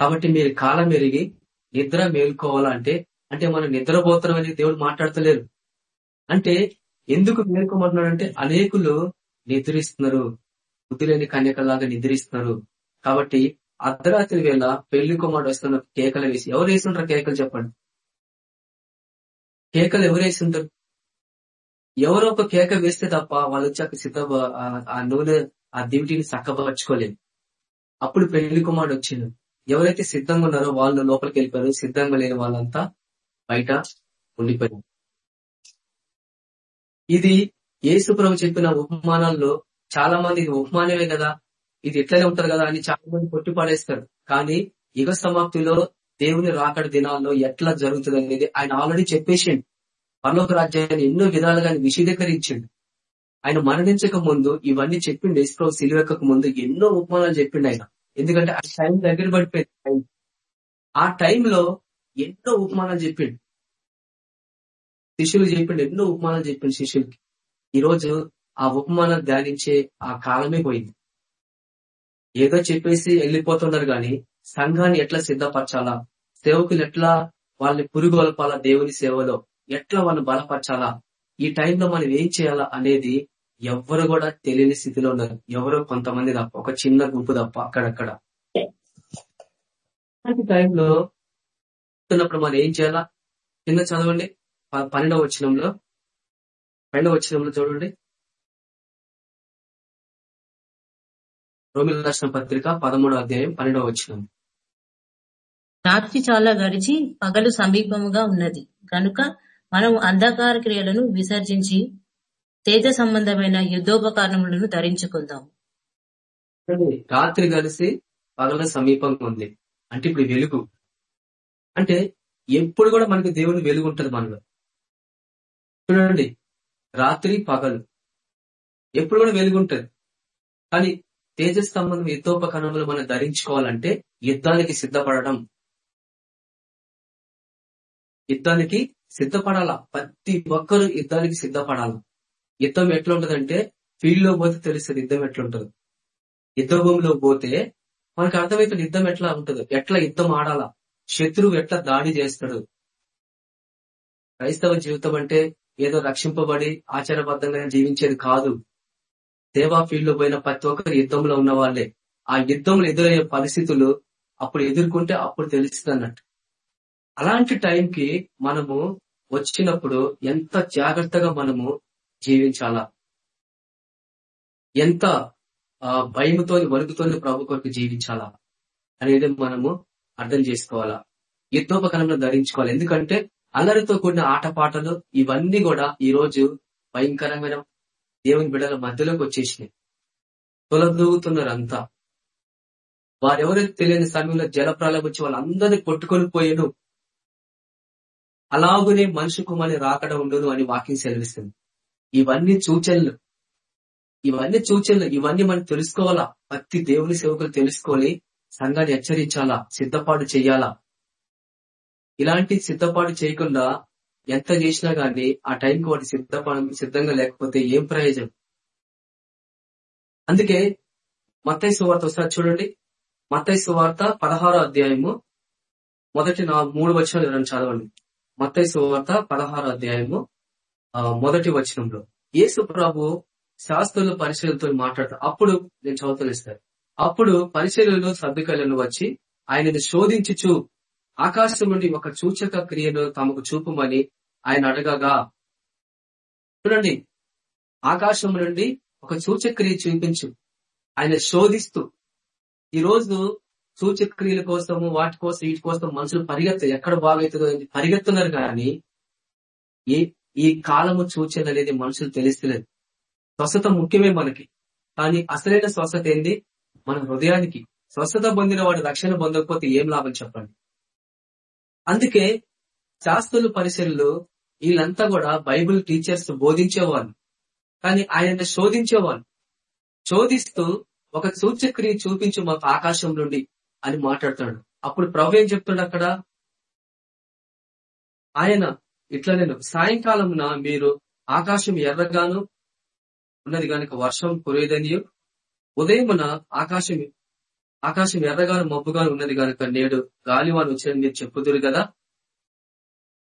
కాబట్టి మీరు కాలం ఎరిగి నిద్ర మేలుకోవాలంటే అంటే మనం నిద్రపోతున్నాం అని దేవుడు మాట్లాడతలేరు. అంటే ఎందుకు మేల్కోమంటున్నాడు అంటే అనేకులు నిద్రిస్తున్నారు. బుద్ధి లేని కన్యకలాగా నిద్రిస్తున్నారు. కాబట్టి అర్ధరాత్రి వేళ పెళ్ళి కుమారుడు వస్తున్న కేకలు వేసి ఎవరు వేస్తుంటారు కేకలు చెప్పండి? కేకలు ఎవరు వేస్తుంటారు ఎవరో ఒక కేక వేస్తే తప్ప వాళ్ళు వచ్చాక సిద్ధ ఆ నూనె ఆ దివిటిని చక్కపరచుకోలేదు అప్పుడు పెళ్ళి కుమారుడు వచ్చిండు. ఎవరైతే సిద్ధంగా ఉన్నారో వాళ్ళు లోపలికి వెళ్ళిపోయారు. సిద్ధంగా లేని వాళ్ళంతా బయట ఉండిపోయారు. ఇది ఏసుప్రభు చెప్పిన ఉపమానాల్లో చాలా మంది ఇది ఉపమానమే కదా ఇది ఎట్లనే ఉంటారు కదా అని చాలా మంది కొట్టి పాడేస్తారు. కానీ యుగ సమాప్తిలో దేవుని రాకడ దినాల్లో ఎట్లా జరుగుతుంది అనేది ఆయన ఆల్రెడీ చెప్పేసిండు. పర్లోక రాజ్యాన్ని ఎన్నో విధాలుగా విశీదీకరించిండు ఆయన మరణించక ముందు ఇవన్నీ చెప్పిండు యేసు సిలువెక్కక ముందు ఎన్నో ఉపమానాలు చెప్పిండు ఆయన. ఎందుకంటే ఆ టైం దగ్గర పడిపోయింది. టైం. ఆ టైంలో ఎన్నో ఉపమానాలు చెప్పిండు. శిష్యులు చెప్పిండు ఎన్నో ఉపమానాలు చెప్పిండు శిష్యులకి. ఈ రోజు ఆ ఉపమానం ధ్యానించే ఆ కాలమే పోయింది. ఏదో చెప్పేసి వెళ్ళిపోతున్నారు గాని సంఘాన్ని ఎట్లా సిద్ధపరచాలా? సేవకులు ఎట్లా వాళ్ళని పురుగొల్పాలా దేవుని సేవలో? ఎట్లా వాళ్ళని బలపరచాలా? ఈ టైంలో మనం ఏం చేయాలా అనేది ఎవ్వరు కూడా తెలియని స్థితిలో ఉన్నారు. ఎవరో కొంతమంది తప్ప ఒక చిన్న గుంపు తప్ప అక్కడక్కడ. టైంలో ఉన్నప్పుడు మనం ఏం చేయాలా? కింద చదవండి. పన్నెండవ వచ్చినంలో పన్నెండవ వచ్చినంలో చూడండి. రోమిల దర్శన పత్రిక పదమూడవ అధ్యాయం పన్నెండవ వచనం. రాత్రి చాలా గడిచి పగలు సమీపముగా ఉన్నది. కనుక మనం అంధకార క్రియలను విసర్జించి తేజ సంబంధమైన యుద్ధోపకరణములను ధరించుకుందాం. రాత్రి కలిసి పగల సమీపంగా ఉంది. అంటే ఇప్పుడు వెలుగు. అంటే ఎప్పుడు కూడా మనకి దేవుని వెలుగు ఉంటది మనలో. చూడండి రాత్రి పగలు. ఎప్పుడు కూడా వెలుగు ఉంటది. కానీ తేజస్ సంబంధం యుద్ధోపకరణములు మనం ధరించుకోవాలంటే యుద్ధానికి సిద్ధపడడం. యుద్ధానికి సిద్ధపడాలా? ప్రతి ఒక్కరు యుద్ధానికి సిద్ధపడాలా? యుద్ధం ఎట్లా ఉంటదంటే ఫీల్డ్లో పోతే తెలుస్తుంది యుద్ధం ఎట్లుంటది. యుద్ధ భూమిలో పోతే మనకు అర్థమవుతుంది యుద్ధం ఎట్లా ఉంటది. ఎట్లా యుద్ధం ఆడాలా? శత్రువు ఎట్లా దాడి చేస్తాడు? క్రైస్తవ జీవితం అంటే ఏదో రక్షింపబడి ఆచారబద్ధంగా జీవించేది కాదు. సేవా ఫీల్డ్లో పోయిన ప్రతి ఒక్కరు యుద్ధంలో ఉన్న వాళ్ళే ఆ యుద్ధంలో ఎదురయ్యే పరిస్థితులు అప్పుడు ఎదుర్కొంటే అప్పుడు తెలుస్తుంది అన్నట్టు అలాంటి టైంకి మనము వచ్చినప్పుడు ఎంత జాగ్రత్తగా మనము జీవించాలా? ఎంత ఆ భయముతో వణుకుతోని ప్రభు కొరకు జీవించాలా అనేది మనము అర్థం చేసుకోవాలా? యుద్ధోపకరణం ధరించుకోవాలి. ఎందుకంటే అల్లరితో కూడిన ఆటపాటలు ఇవన్నీ కూడా ఈ రోజు భయంకరమైన దేవుని బిడల మధ్యలోకి వచ్చేసినాయి. తొలదూగుతున్నారు అంతా వారెవరైతే తెలియని సమయంలో జలప్రాలం వచ్చి వాళ్ళందరినీ కొట్టుకొని పోయాను. అలాగునే మనిషి కుమారి రాకడ ఉండును అని వాక్యం సెలవిస్తుంది. ఇవన్నీ సూచనలు. ఇవన్నీ సూచనలు. ఇవన్నీ మనం తెలుసుకోవాలా? ప్రతి దేవుని సేవకులు తెలుసుకొని సంఘాన్ని హెచ్చరించాలా? సిద్ధపాటు చేయాలా? ఇలాంటి సిద్ధపాటు చేయకుండా ఎంత చేసినా గానీ ఆ టైంకి వాటి సిద్ధపాటు సిద్ధంగా లేకపోతే ఏం ప్రయోజనం? అందుకే మత్తయి సువార్త ఒకసారి చూడండి. మత్తయి సువార్త పదహారో అధ్యాయము మొదటి నా మూడు వచనాలు ఎవరైనా చదవండి. మత్తయి సువార్త పదహారు అధ్యాయము ఆ, మొదటి వచనంలో. యేసు ప్రభు శాస్త్రుల పరిశీలనతో మాట్లాడతారు అప్పుడు నేను చదువుతాను అప్పుడు పరిశీలనలు సర్దుకలను వచ్చి ఆయనను శోధించుచు ఆకాశం నుండి ఒక సూచక క్రియను తమకు చూపమని ఆయన అడగగా చూడండి ఆకాశం నుండి ఒక సూచక్రియ చూపించు. ఆయన శోధిస్తూ ఈ రోజు సూచక్రియల కోసము వాటి కోసం వీటి కోసం మనుషులు పరిగెత్తు ఎక్కడ బాగవుతుందో అని పరిగెత్తున్నారు కానీ ఈ ఈ కాలము సూచన అనేది మనుషులు తెలుస్తలేదు స్వస్థత ముఖ్యమే మనకి. కానీ అసలైన స్వస్థత ఏంది మన హృదయానికి. స్వస్థత పొందిన వాడు రక్షణ పొందకపోతే ఏం లాభం చెప్పండి? అందుకే శాస్త్రులు పరిశీలు వీళ్ళంతా కూడా బైబిల్ టీచర్స్ బోధించేవాళ్ళు. కానీ ఆయన శోధించేవాళ్ళు. శోధిస్తూ ఒక సూచక్రియ చూపించు మాకు ఆకాశం నుండి. అని మాట్లాడుతున్నాడు అప్పుడు ప్రభు ఏం చెప్తున్నాడు అక్కడ? ఆయన ఇట్లా నేను సాయంకాలమున మీరు ఆకాశం ఎర్రగాను ఉన్నది గనుక వర్షం కురేదని ఉదయమున ఆకాశం ఆకాశం ఎర్రగాను మబ్బుగాను ఉన్నది గనుక నేడు గాలివాన్ వచ్చాడని మీరు చెప్పుదురు కదా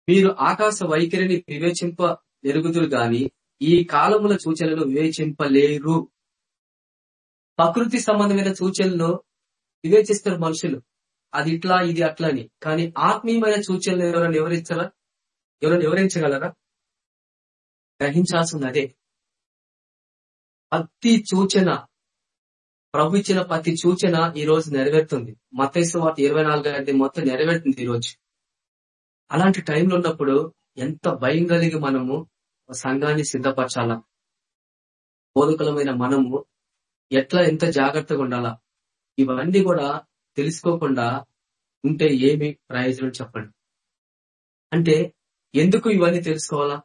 మీరు ఆకాశ వైఖరిని వివేచింప ఎరుగుదురు గాని ఈ కాలముల సూచనలు వివేచింపలేరు. ప్రకృతి సంబంధమైన సూచనలు వివేచిస్తారు మనుషులు. అది ఇట్లా ఇది అట్లా అని. కానీ ఆత్మీయమైన సూచనలు ఎవరైనా వివరించరా ఎవరైనా వివరించగలరా గ్రహించాల్సింది అదే. ప్రతి సూచన ప్రభు ఇచ్చిన ప్రతి సూచన ఈ రోజు నెరవేరుతుంది. మతేసు వాటి ఇరవై నాలుగు అనేది మొత్తం నెరవేరుతుంది ఈ రోజు. అలాంటి టైంలో ఉన్నప్పుడు ఎంత భయం కలిగి మనము సంఘాన్ని సిద్ధపరచాలా? బోధకులమైన మనము ఎట్లా ఎంత జాగ్రత్తగా ఉండాలా? ఇవన్నీ కూడా తెలుసుకోకుండా ఉంటే ఏమి ప్రయోజనం చెప్పండి? అంటే ఎందుకు ఇవన్నీ తెలుసుకోవాలా?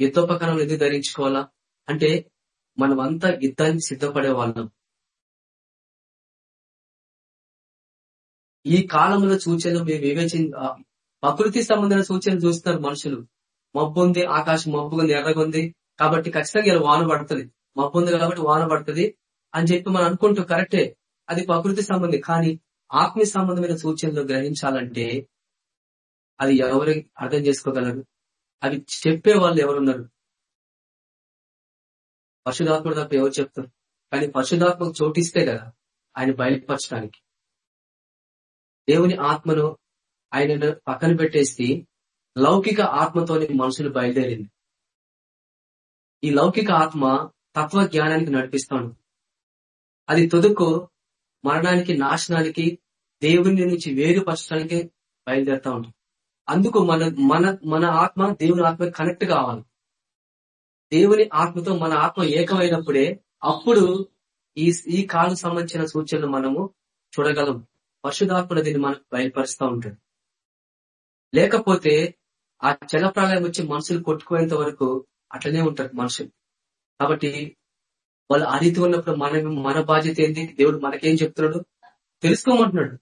యుద్ధోపకరణం ఎందుకు ధరించుకోవాలా? అంటే మనమంతా యుద్ధానికి సిద్ధపడే వాళ్ళం. ఈ కాలంలో సూచనలు మేము వివేచి ప్రకృతి సంబంధమైన సూచనలు చూస్తున్నారు మనుషులు. మబ్బు ఉంది ఆకాశం మబ్బు ఉంది ఎర్రగుంది కాబట్టి ఖచ్చితంగా ఇలా వాన పడుతుంది. మబ్బు ఉంది కాబట్టి వాన పడుతుంది అని చెప్పి మనం అనుకుంటూ కరెక్టే. అది ప్రకృతి సంబంధి కానీ ఆత్మీయ సంబంధమైన సూచనలు గ్రహించాలంటే అది ఎవరు అర్థం చేసుకోగలరు? అవి చెప్పే వాళ్ళు ఎవరున్నారు? పశుధాత్ముడు తప్ప ఎవరు చెప్తారు? కానీ పశుధాత్మకు చోటిస్తే కదా ఆయన బయలుపరచడానికి. దేవుని ఆత్మను ఆయనను పక్కన పెట్టేసి లౌకిక ఆత్మతోని మనుషులు బయలుదేరింది. ఈ లౌకిక ఆత్మ తత్వ జ్ఞానానికి నడిపిస్తాను. అది తుదుకు మరణానికి నాశనానికి దేవుని నుంచి వేరుపరచడానికి బయలుదేరుతా ఉంటాం. అందుకు మన మన మన ఆత్మ దేవుని ఆత్మ కనెక్ట్ కావాలి. దేవుని ఆత్మతో మన ఆత్మ ఏకమైనప్పుడే అప్పుడు ఈ ఈ కాలం సంబంధించిన సూచనలు మనము చూడగలం. పరిశుధాత్ముడు దీన్ని మనకు బయలుపరుస్తూ ఉంటాడు. లేకపోతే ఆ జల వచ్చి మనుషులు కొట్టుకునేంత వరకు అట్లనే ఉంటారు మనుషులు. కాబట్టి వాళ్ళు ఆ రీతి ఉన్నప్పుడు మన మన బాధ్యత ఏంటి? దేవుడు మనకేం చెప్తున్నాడు? తెలుసుకోమంటున్నాడు.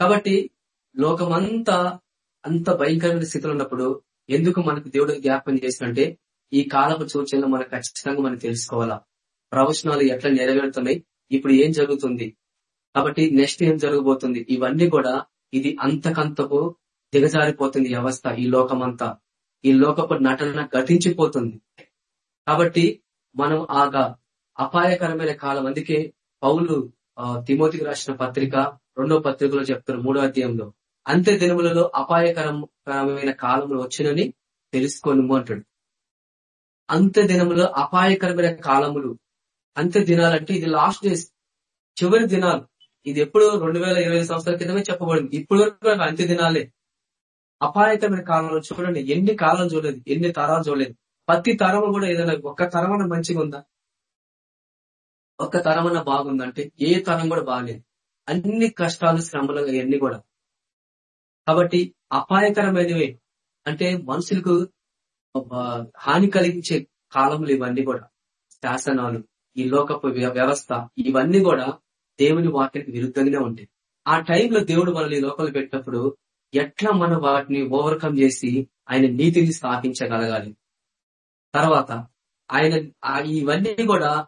కాబట్టి లోకమంతా అంత భయంకరమైన స్థితిలో ఉన్నప్పుడు ఎందుకు మనకు దేవుడు జ్ఞాపం చేస్తుంటే ఈ కాలపు సూచనలు మనకు ఖచ్చితంగా మనం తెలుసుకోవాలా? ప్రవచనాలు ఎట్లా నెరవేరుతున్నాయి? ఇప్పుడు ఏం జరుగుతుంది? కాబట్టి నెక్స్ట్ ఏం జరగబోతుంది? ఇవన్నీ కూడా ఇది అంతకంతకు దిగజారిపోతుంది వ్యవస్థ అవస్థ ఈ లోకమంతా. ఈ లోకపు నటన ఘటించిపోతుంది కాబట్టి మనం ఆగా అపాయకరమైన కాలం. అందుకే పౌలు తిమోతికి రాసిన పత్రిక రెండో పత్రికలో చెప్తారు మూడో అధ్యాయంలో. అంత్య దినములలో అపాయకరమైన కాలంలో వచ్చినని తెలుసుకోను అంటాడు. అంత్య దినములో అపాయకరమైన కాలములు. అంత్య దినాలంటే ఇది లాస్ట్ డేస్ చివరి దినాలు. ఇది ఎప్పుడు రెండు వేల ఇరవై సంవత్సరాల క్రితమే చెప్పబడింది. ఇప్పుడు వరకు అంత్య దినాలే. అపాయకరమైన కాలంలో చూడండి. ఎన్ని కాలం చూడలేదు. ఎన్ని తరాలు చూడలేదు. ప్రతి తరం కూడా ఏదైనా ఒక్క తరమన మంచిగా ఉందా? ఒక్క తరమన బాగుందంటే ఏ తరం కూడా బాగలేదు. అన్ని కష్టాలు శ్రమలు ఇవన్నీ కూడా. కాబట్టి అపాయకరమైనవి. అంటే మనుషులకు హాని కలిగించే కాలములు ఇవన్నీ కూడా. శాసనాలు ఈ లోకపు వ్యవస్థ ఇవన్నీ కూడా దేవుని వాక్యానికి విరుద్ధంగానే ఉంటాయి. ఆ టైంలో దేవుడు మనల్ని లోకలు పెట్టినప్పుడు ఎట్లా మనం వాటిని ఓవర్కమ్ చేసి ఆయన నీతిని స్థాపించగలగాలి? తర్వాత ఆయన ఇవన్నీ కూడా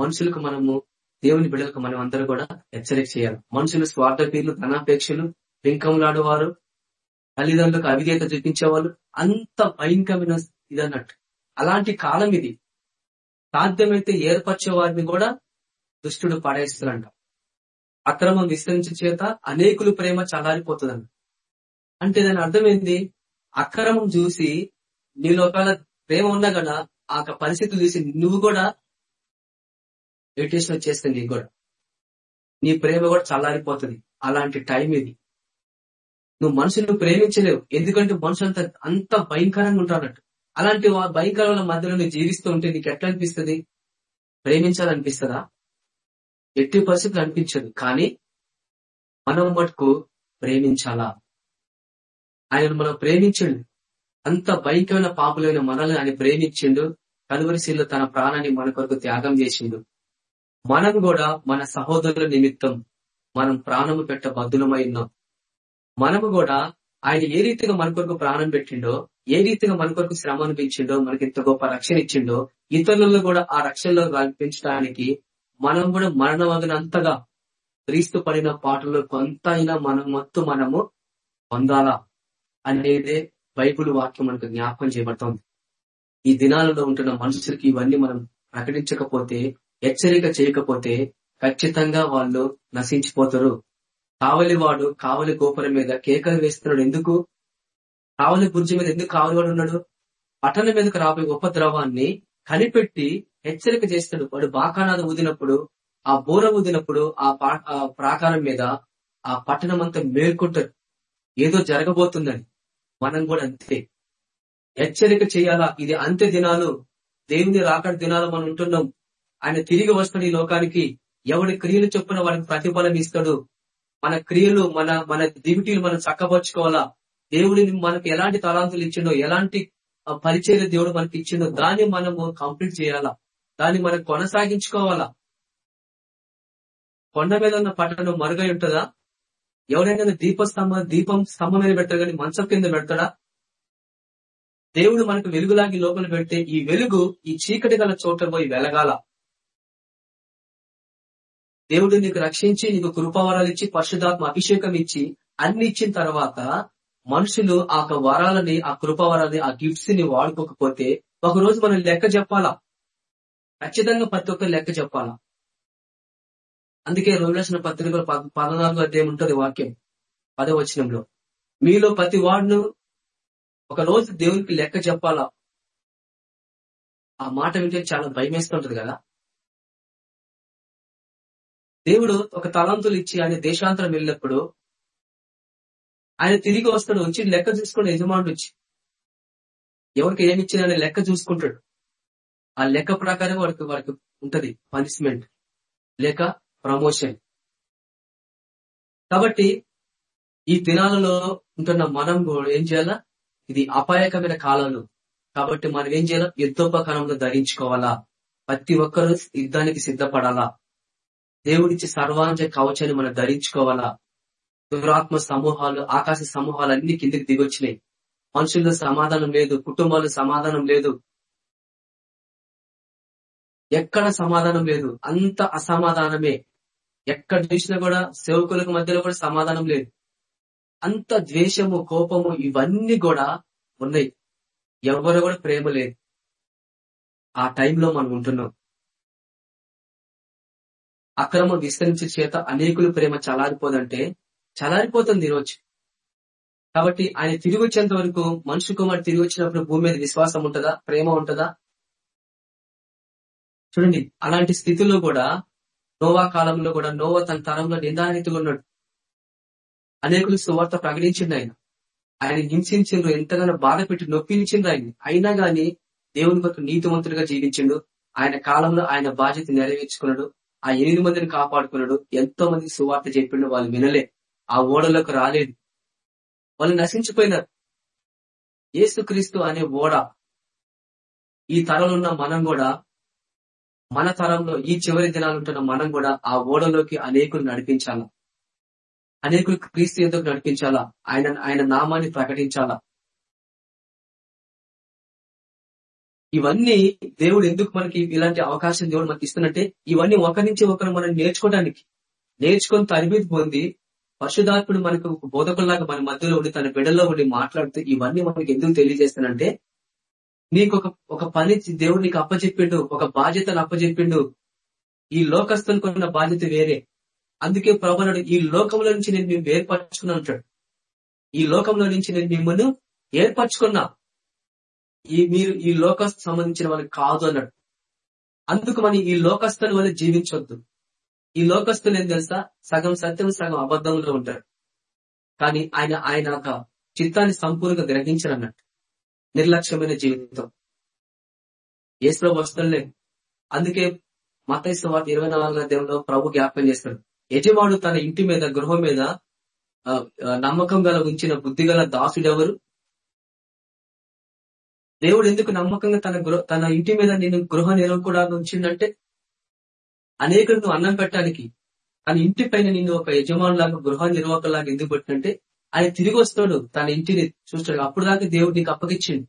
మనుషులకు మనము దేవుని బిడ్డలకు మనం అందరూ కూడా హెచ్చరిక చేయాలి. మనుషులు స్వార్థపీర్లు ధనాపేక్షలు పెంకంలాడువారు తల్లిదండ్రులకు అవిధేత చూపించేవాళ్ళు అంత భయంకరమైన ఇదన్నట్టు. అలాంటి కాలం ఇది. సాధ్యమైతే ఏర్పరిచే వారిని కూడా దుష్టుడు పడేస్తాడంట. అక్రమం విస్తరించిన చేత అనేకులు ప్రేమ చల్లారిపోతుందంట. అంటే దాని అర్థమైంది అక్రమం చూసి నీలో ఒకవేళ ప్రేమ ఉన్నా కదా? ఆ పరిస్థితులు చూసి నువ్వు కూడా ఇరిటేషన్ వచ్చేస్తుంది నీకు కూడా. నీ ప్రేమ కూడా చల్లారిపోతుంది. అలాంటి టైం ఇది. నువ్వు మనుషులు ప్రేమించలేవు. ఎందుకంటే మనుషులు అంత అంత భయంకరంగా ఉంటారన్నట్టు. అలాంటి వా- భయంకరమైన మధ్యలో నువ్వు జీవిస్తూ ఉంటే నీకు ఎట్లా అనిపిస్తుంది? ప్రేమించాలనిపిస్తుందా? ఎట్టి పరిస్థితులు అనిపించదు. కానీ మనం మటుకు ప్రేమించాలా? ఆయన మనం ప్రేమించండి అంత భయంకరమైన పాపులైన మనల్ని ఆయన ప్రేమించిండు కలువరిశీల్లో తన ప్రాణాన్ని మన కొరకు త్యాగం చేసిండు. మనం కూడా మన సహోదరుల నిమిత్తం మనం ప్రాణము పెట్ట బద్దులమై ఉన్నాం. మనము కూడా ఆయన ఏ రీతిగా మన కొరకు ప్రాణం పెట్టిండో ఏ రీతిగా మన కొరకు శ్రమ అనిపించిండో మనకి ఇంత గొప్ప రక్షణ ఇచ్చిండో ఇతరులను కూడా ఆ రక్షణలో కల్పించడానికి మనం కూడా మరణమగినంతగా క్రీస్తు పడిన పాటల్లో కొంత అయినా మనం మొత్తం మనము పొందాలా అనేదే బైబుల్ వాక్యం మనకు జ్ఞాపకం చేయబడుతోంది ఈ దినాలలో ఉంటున్న మనుషులకి ఇవన్నీ మనం ప్రకటించకపోతే హెచ్చరిక చేయకపోతే ఖచ్చితంగా వాళ్ళు నశించిపోతారు. కావలివాడు కావలి గోపురం మీద కేకలు వేస్తున్నాడు. ఎందుకు? కావలి బుర్జి మీద ఎందుకు కావలివాడు ఉన్నాడు? పట్టణం మీదకు రాబోయే ఉపద్రవాన్ని కనిపెట్టి హెచ్చరిక చేస్తాడు. వాడు బాకానాథ ఊదినప్పుడు ఆ బోర ఊదినప్పుడు ఆ పా- ఆ ప్రాకారం మీద ఆ పట్టణం అంతా మేల్కొంటారు. ఏదో జరగబోతుందని. మనం కూడా అంతే. హెచ్చరిక చేయాలా? ఇది అంత్య దినాలు. దేవుని రాకడ దినాలు మనం ఉంటున్నాం. ఆయన తిరిగి వస్తున్న ఈ లోకానికి. ఎవడి క్రియలు చొప్పున వాడికి ప్రతిఫలం ఇస్తాడు. మన క్రియలు మన మన దివిటీలు మనం చక్కపరుచుకోవాలా? దేవుడిని మనకి ఎలాంటి తలాంతులు ఇచ్చిండో ఎలాంటి ఆ, దేవుడు మనకి ఇచ్చిండో దాన్ని మనము కంప్లీట్ చేయాలా? దాన్ని మనం కొనసాగించుకోవాలా? కొండ మీద ఉన్న పట్టణం మరుగై ఉంటుందా? ఎవరైనా దీపస్తంభ దీపం స్తంభం మీద పెడతాడు కానీ మంచం కింద పెడతాడా? దేవుడు మనకు వెలుగులాగి లోపల పెడితే ఈ వెలుగు ఈ చీకటి గల చోట పోయి వెలగాల. దేవుడు నీకు రక్షించి నీకు కృపావరాలు ఇచ్చి పరిశుధాత్మ అభిషేకం ఇచ్చి అన్ని ఇచ్చిన తర్వాత మనుషులు ఆ వరాలని ఆ కృపావరాలని ఆ గిఫ్ట్స్ని వాడుకోకపోతే ఒక రోజు మనం లెక్క చెప్పాలా? ఖచ్చితంగా ప్రతి ఒక్కరు లెక్క చెప్పాలా? అందుకే రోమిలేసిన పత్రిక పద- పద్నాలుగు అధ్యాయం ఉంటది వాక్యం పదవచనంలో మీలో ప్రతి వాడును ఒక రోజు దేవునికి లెక్క చెప్పాలా? ఆ మాట వింటే చాలా భయం వేస్తుంటది కదా. దేవుడు ఒక తలంతులు ఇచ్చి ఆయన దేశాంతరం వెళ్ళినప్పుడు ఆయన తిరిగి వస్తాడు వచ్చి లెక్క చూసుకుని యజమానుడు వచ్చి ఎవరికి ఏమిచ్చిందని లెక్క చూసుకుంటాడు. ఆ లెక్క ప్రకారం వాడికి వాడికి ఉంటది పనిష్మెంట్. లేక ప్రమోషన్. కాబట్టి ఈ దినాలలో ఉంటున్న మనం ఏం చేయాలా? ఇది అపాయకమైన కాలాలు. కాబట్టి మనం ఏం చేయాలా? యుద్ధోపకరణంలో ధరించుకోవాలా. ప్రతి ఒక్కరూ యుద్ధానికి సిద్ధపడాలా. దేవుడిచ్చి సర్వాంజ కవచాన్ని మనం ధరించుకోవాలా. దురాత్మ సమూహాలు ఆకాశ సమూహాలు అన్ని కిందికి దిగొచ్చినాయి. మనుషుల్లో సమాధానం లేదు కుటుంబాలు సమాధానం లేదు. ఎక్కడ సమాధానం లేదు? అంత అసమాధానమే. ఎక్కడ చూసినా కూడా సేవకులకు మధ్యలో కూడా సమాధానం లేదు. అంత ద్వేషము కోపము ఇవన్నీ కూడా ఉన్నాయి. ఎవరు కూడా ప్రేమ లేదు. ఆ టైంలో మనం ఉంటున్నాం. అక్రమం విస్తరించే చేత అనేకులు ప్రేమ చలారిపోదంటే చలారిపోతుంది ఈరోజు. కాబట్టి ఆయన తిరిగి వచ్చేంత వరకు మనుషు కుమార్ తిరిగి వచ్చినప్పుడు భూమి మీద విశ్వాసం ఉంటుందా? ప్రేమ ఉంటుందా? చూడండి అలాంటి స్థితిలో కూడా నోవా కాలంలో కూడా నోవా తన తరంలో నిందారహితుగా ఉన్నాడు. అనేకులు సువార్త ప్రకటించింది ఆయన. ఆయన హింసించిండ్రు ఎంతగానో బాధ పెట్టి నొప్పించిండ్రు ఆయన. అయినా గాని దేవుని కొరకు నీతివంతుడిగా జీవించిండు. ఆయన కాలంలో ఆయన బాధ్యత నెరవేర్చుకున్నాడు. ఆ ఎనిమిది మందిని కాపాడుకున్నాడు. ఎంతో మంది సువార్త చెప్పిండు వాళ్ళు వినలే. ఆ ఓడలోకి రాలేదు. వాళ్ళు నశించిపోయినారు. ఏసుక్రీస్తు అనే ఓడ ఈ తరంలో ఉన్న మనం కూడా మన తరంలో ఈ చివరి దినాలుంటున్న మనం కూడా ఆ ఓడలోకి అనేకులు నడిపించాలా? అనేకులు క్రీస్తు ఎందుకు నడిపించాలా? ఆయన ఆయన నామాన్ని ప్రకటించాలా? ఇవన్నీ దేవుడు ఎందుకు మనకి ఇలాంటి అవకాశం దేవుడు మనకి ఇస్తున్నట్టే ఇవన్నీ ఒకరి నుంచి ఒకరు మనం నేర్చుకోవడానికి నేర్చుకొని తరబితి పొంది పరిశుధాత్ముడు మనకు బోధకుల్లాగా మన మధ్యలో ఉండి తన బిడ్డలో ఉండి మాట్లాడుతూ ఇవన్నీ మనకి ఎందుకు తెలియజేస్తానంటే నీకు ఒక పని దేవుడు నీకు అప్పచెప్పిండు ఒక బాధ్యతను అప్పచెప్పిండు. ఈ లోకస్తులకు ఉన్న బాధ్యత వేరే. అందుకే ప్రభుత్వ ఈ లోకంలో నుంచి నేను మేము ఏర్పరచుకున్నా అంటాడు. ఈ లోకంలో నుంచి నేను మిమ్మల్ని ఏర్పరచుకున్నా. ఈ మీరు ఈ లోకస్తు సంబంధించిన వాళ్ళకి కాదు అన్నాడు. అందుకు మనం ఈ లోకస్తుల వల్ల జీవించొద్దు. ఈ లోకస్తులు ఏం తెలుసా? సగం సత్యం సగం అబద్ధంలో ఉంటారు. కానీ ఆయన ఆయన చిత్తాన్ని సంపూర్ణంగా గ్రహించరన్నట్టు నిర్లక్ష్యమైన జీవితం. ఏసులో వస్తువులే అందుకే మతైసు వాటి ఇరవై నాలుగో దేవుడు ప్రభు జ్ఞాపకం చేస్తాడు. యజమాడు తన ఇంటి మీద గృహం మీద నమ్మకం గల ఉంచిన బుద్ధి గల దాసుడెవరు దేవుడు ఎందుకు నమ్మకంగా తన తన ఇంటి మీద నేను గృహ కూడా ఉంచిందంటే అనేకులు నువ్వు అన్నం పెట్టడానికి తన ఇంటి పైన నిన్ను ఒక యజమానులాగా గృహ నిర్వాహకులాగా ఎందుకు పెట్టినంటే ఆయన తిరిగి వస్తాడు తన ఇంటిని చూస్తాడు. అప్పుడు దాకా దేవుడు నీకు అప్పగించింది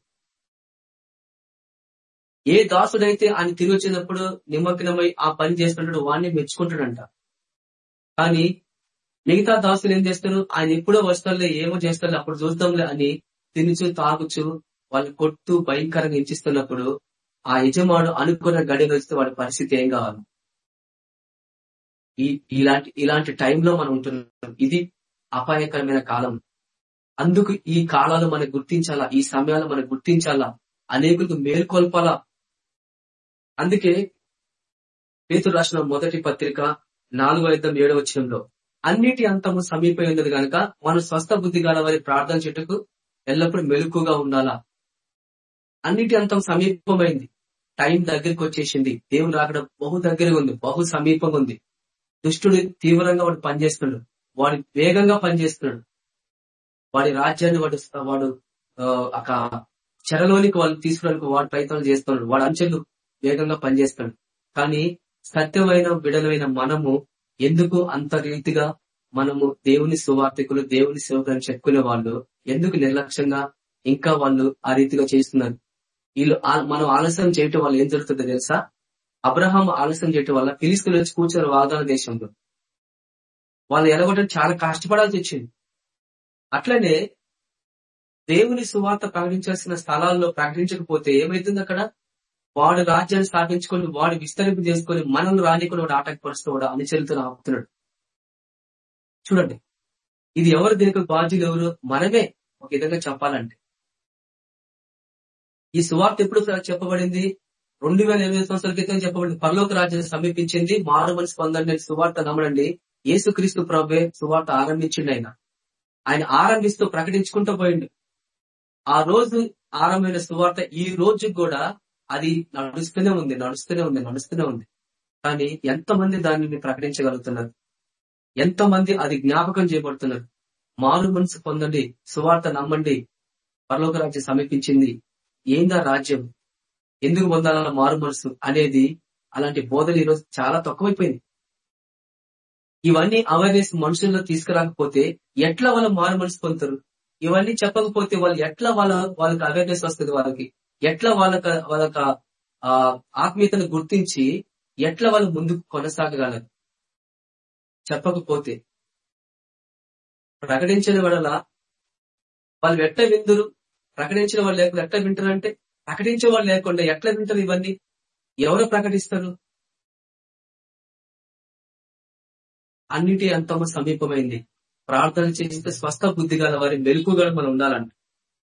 ఏ దాసుడైతే ఆయన తిరిగి వచ్చినప్పుడు నిమగ్నమై ఆ పని చేస్తున్నాడు వాడిని మెచ్చుకుంటాడంట. కానీ మిగతా దాసులు ఏం చేస్తారు? ఆయన ఎప్పుడో వస్తారులే ఏమో చేస్తారు అప్పుడు చూద్దాంలే అని తినుచు తాగుచు వాళ్ళు కొట్టు భయంకరంగా ఇచ్చిస్తున్నప్పుడు ఆ యజమాను అనుకున్న గడి వస్తే వాడి పరిస్థితి ఏం కావాలి? ఈ ఇలాంటి ఇలాంటి టైంలో మనం ఉంటున్నాం. ఇది అపాయకరమైన కాలం. అందుకు ఈ కాలాలు మనకు గుర్తించాలా? ఈ సమయాలు మనకు గుర్తించాలా? అనేకులకు మేల్కొల్పాలా అందుకే పేతురు రాసిన మొదటి పత్రిక నాలుగో యుద్ధం ఏడవ వచ్చంలో అన్నిటి అంతము సమీపం ఉన్నది కనుక మనం స్వస్థ బుద్ధి గల వారి ప్రార్థన చెట్టుకు ఎల్లప్పుడూ మెలుకుగా ఉండాలా? అన్నిటి అంతం సమీపమైంది. టైం దగ్గరికి వచ్చేసింది. దేవుని రాకడం బహు దగ్గరగా ఉంది. బహు సమీపంగా ఉంది. దుష్టుడు తీవ్రంగా వాడు పనిచేస్తున్నాడు. వాడు వేగంగా పనిచేస్తున్నాడు. వాడి రాజ్యాన్ని వాడు వాడు ఒక చెరలోనికి వాళ్ళు తీసుకోవడానికి వాడు ప్రయత్నాలు చేస్తున్నాడు. వాడు అంచెలు వేగంగా పనిచేస్తాడు కానీ సత్యమైన విడలమైన మనము ఎందుకు అంత రీతిగా మనము దేవుని సువార్థికులు దేవుని సేవకులను చెప్పుకునే వాళ్ళు ఎందుకు నిర్లక్ష్యంగా ఇంకా వాళ్ళు ఆ రీతిగా చేస్తున్నారు? వీళ్ళు మనం ఆలస్యం చేయటం వల్ల ఏం జరుగుతుందో తెలుసా? అబ్రహాం ఆలస్యం చేయటం వల్ల ఫిలిస్తులు వచ్చి కూర్చొని వాగ్దాన దేశంలో. వాళ్ళు ఎలగొట్టడం చాలా కష్టపడాల్సి వచ్చింది. అట్లనే దేవుని సువార్త ప్రకటించాల్సిన స్థలాల్లో ప్రకటించకపోతే ఏమైతుంది అక్కడ? వాడు రాజ్యాన్ని స్థాపించుకొని వాడు విస్తరింపు చేసుకొని మనల్ని రానికొని వాడు ఆటంకపరుస్తూ వాడు అనుచరులతో ఆపుతున్నాడు. చూడండి ఇది ఎవరు దీనికి బాధ్యులు ఎవరు? మనమే ఒక విధంగా చెప్పాలంటే. ఈ సువార్త ఎప్పుడు చెప్పబడింది? రెండు వేల ఎనిమిది సంవత్సరాల క్రితం చెప్పబడింది. పర్లోక రాజ్యాన్ని సమీపించింది. మారు మనసు పొందండి సువార్త నమ్మడండి. యేసుక్రీస్తు ప్రభే సువార్త ఆరంభించిండు ఆయన ఆయన ఆరంభిస్తూ ప్రకటించుకుంటూ పోయిండు. ఆ రోజు ఆరంభమైన సువార్త ఈ రోజు కూడా అది నడుస్తూనే ఉంది నడుస్తూనే ఉంది నడుస్తూనే ఉంది. కానీ ఎంతమంది దానిని ప్రకటించగలుగుతున్నారు? ఎంతమంది అది జ్ఞాపకం చేయబడుతున్నారు? మారు మనసు పొందండి సువార్త నమ్మండి. పరలోక రాజ్యం సమీపించింది. ఏందా రాజ్యం? ఎందుకు పొందాలన్న మారు మనసు అనేది అలాంటి బోధలు ఈరోజు చాలా తక్కువైపోయింది. ఇవన్నీ అవేర్నెస్ మనుషుల్లో తీసుకురాకపోతే ఎట్లా వాళ్ళు మారు మనసు పొందుతారు? ఇవన్నీ చెప్పకపోతే వాళ్ళు ఎట్లా వాళ్ళ వాళ్ళకి అవేర్నెస్ వస్తుంది వాళ్ళకి? ఎట్లా వాళ్ళకి వాళ్ళక ఆత్మీయతను గుర్తించి ఎట్లా వాళ్ళు ముందుకు కొనసాగగలరు? చెప్పకపోతే. ప్రకటించిన వడల వాళ్ళు ఎట్లా విందురు? ప్రకటించిన వాళ్ళు లేకుండా ఎట్లా వింటారు అంటే ప్రకటించే వాళ్ళు లేకుండా ఎట్లా వింటారు ఇవన్నీ? ఎవరు ప్రకటిస్తారు? అన్నిటి అంతము సమీపమైంది. ప్రార్థన చేస్తే స్వస్థ బుద్ధి గల వారి మెలుపుగా మనం ఉండాలంట.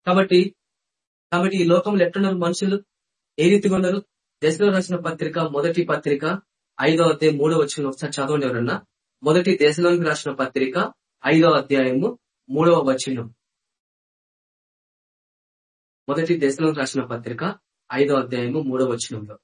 కాబట్టి కాబట్టి ఈ లోకంలో ఎట్టున్నారు మనుషులు? ఏ రీతిగా ఉన్నారు? దశలో రాసిన పత్రిక మొదటి పత్రిక ఐదో అధ్యాయం మూడో వచ్చిన ఒకసారి చదవండి ఎవరన్నా. మొదటి దేశంలోకి రాసిన పత్రిక ఐదో అధ్యాయము మూడవ వచనం. మొదటి దేశంలో రాసిన పత్రిక ఐదో అధ్యాయము మూడవ వచనంలో.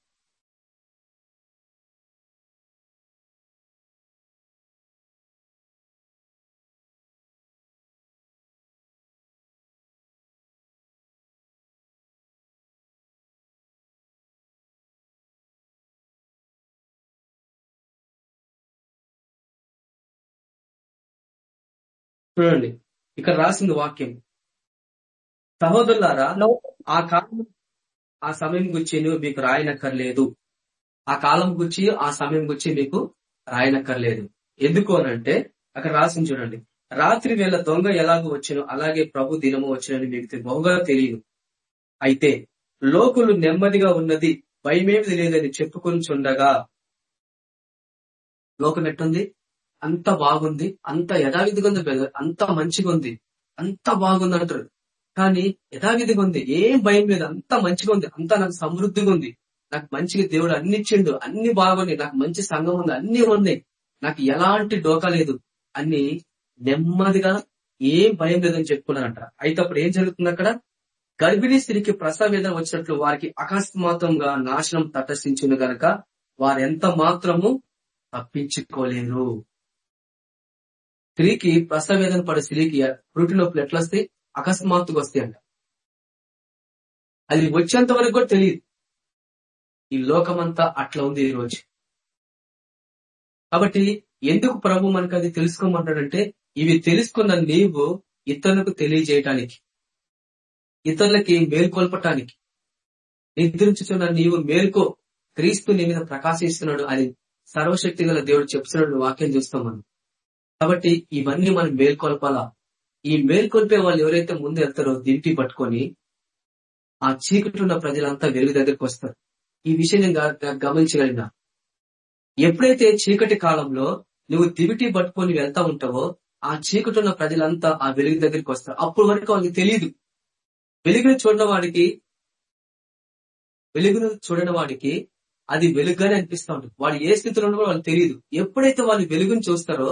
చూడండి. ఇక్కడ రాసింది వాక్యం. సహోదరులారా ఆ కాలం ఆ సమయం గురించి నువ్వు మీకు రాయనక్కర్లేదు. ఆ కాలం గురించి ఆ సమయం గురించి మీకు రాయనక్కర్లేదు. ఎందుకు అనంటే అక్కడ రాసింది చూడండి. రాత్రి వేళ దొంగ ఎలాగో వచ్చాను అలాగే ప్రభు దినము వచ్చినని మీకు బహుగా తెలియదు. అయితే లోకులు నెమ్మదిగా ఉన్నది భయమేమి తెలియదని చెప్పుకొని చుండగా లోకం ఎట్టుంది? అంత బాగుంది అంత యథావిధిగా ఉంది బ్రదర్ అంత మంచిగా ఉంది అంత బాగుంది అంటారు. కానీ యథావిధిగా ఉంది ఏం భయం లేదు అంత మంచిగా ఉంది అంత నాకు సమృద్ధిగా ఉంది. నాకు మంచిగా దేవుడు అన్ని ఇచ్చిండు అన్ని బాగున్నాయి నాకు మంచి సంఘం ఉంది అన్ని ఉన్నాయి. నాకు ఎలాంటి డోకా లేదు. అని నెమ్మదిగా ఏం భయం లేదని చెప్పుకున్నారంట. అయితే అప్పుడు ఏం జరుగుతుంది అక్కడ? గర్భిణీ స్త్రీకి ప్రసవేదన వచ్చినట్లు వారికి అకస్మాత్తంగా నాశనం తటస్థించింది గనక వారెంత మాత్రము తప్పించుకోలేరు. స్త్రీకి ప్రసవేదన పడే స్త్రీకి పురుటి నొప్పులు ఎట్లా వస్తాయి? అకస్మాత్తుగా వస్తాయి అంట. అది వచ్చేంత వరకు కూడా తెలియదు. ఈ లోకమంతా అట్లా ఉంది ఈ రోజు. కాబట్టి ఎందుకు ప్రభు మనకు అది తెలుసుకోమంటాడంటే ఇవి తెలుసుకున్న నీవు ఇతరులకు తెలియజేయటానికి ఇతరులకి మేల్కొల్పటానికి. నిద్రించుతున్న నీవు మేల్కో. క్రీస్తు నీ మీద ప్రకాశిస్తున్నాడు. అని సర్వశక్తి గల దేవుడు చెప్తున్నాడు. వాక్యం చూస్తాం మనం. కాబట్టి ఇవన్నీ మనం మేల్కొల్పాలా. ఈ మేల్కొల్పే వాళ్ళు ఎవరైతే ముందు వెళ్తారో దింటి పట్టుకొని ఆ చీకటి ఉన్న ప్రజలంతా వెలుగు దగ్గరికి వస్తారు. ఈ విషయం నేను గమనించగలిగిన. ఎప్పుడైతే చీకటి కాలంలో నువ్వు దివిటి పట్టుకొని వెళ్తా ఉంటావో ఆ చీకటి ఉన్న ప్రజలంతా ఆ వెలుగు దగ్గరికి వస్తారు. అప్పుడు వరకు వాళ్ళకి తెలియదు వెలుగును చూడడం వాడికి వెలుగును చూడని వాడికి అది వెలుగుగానే అనిపిస్తా ఉంటుంది. వాళ్ళు ఏ స్థితిలో ఉన్నారో వాళ్ళకి తెలియదు ఎప్పుడైతే వాళ్ళు వెలుగును చూస్తారో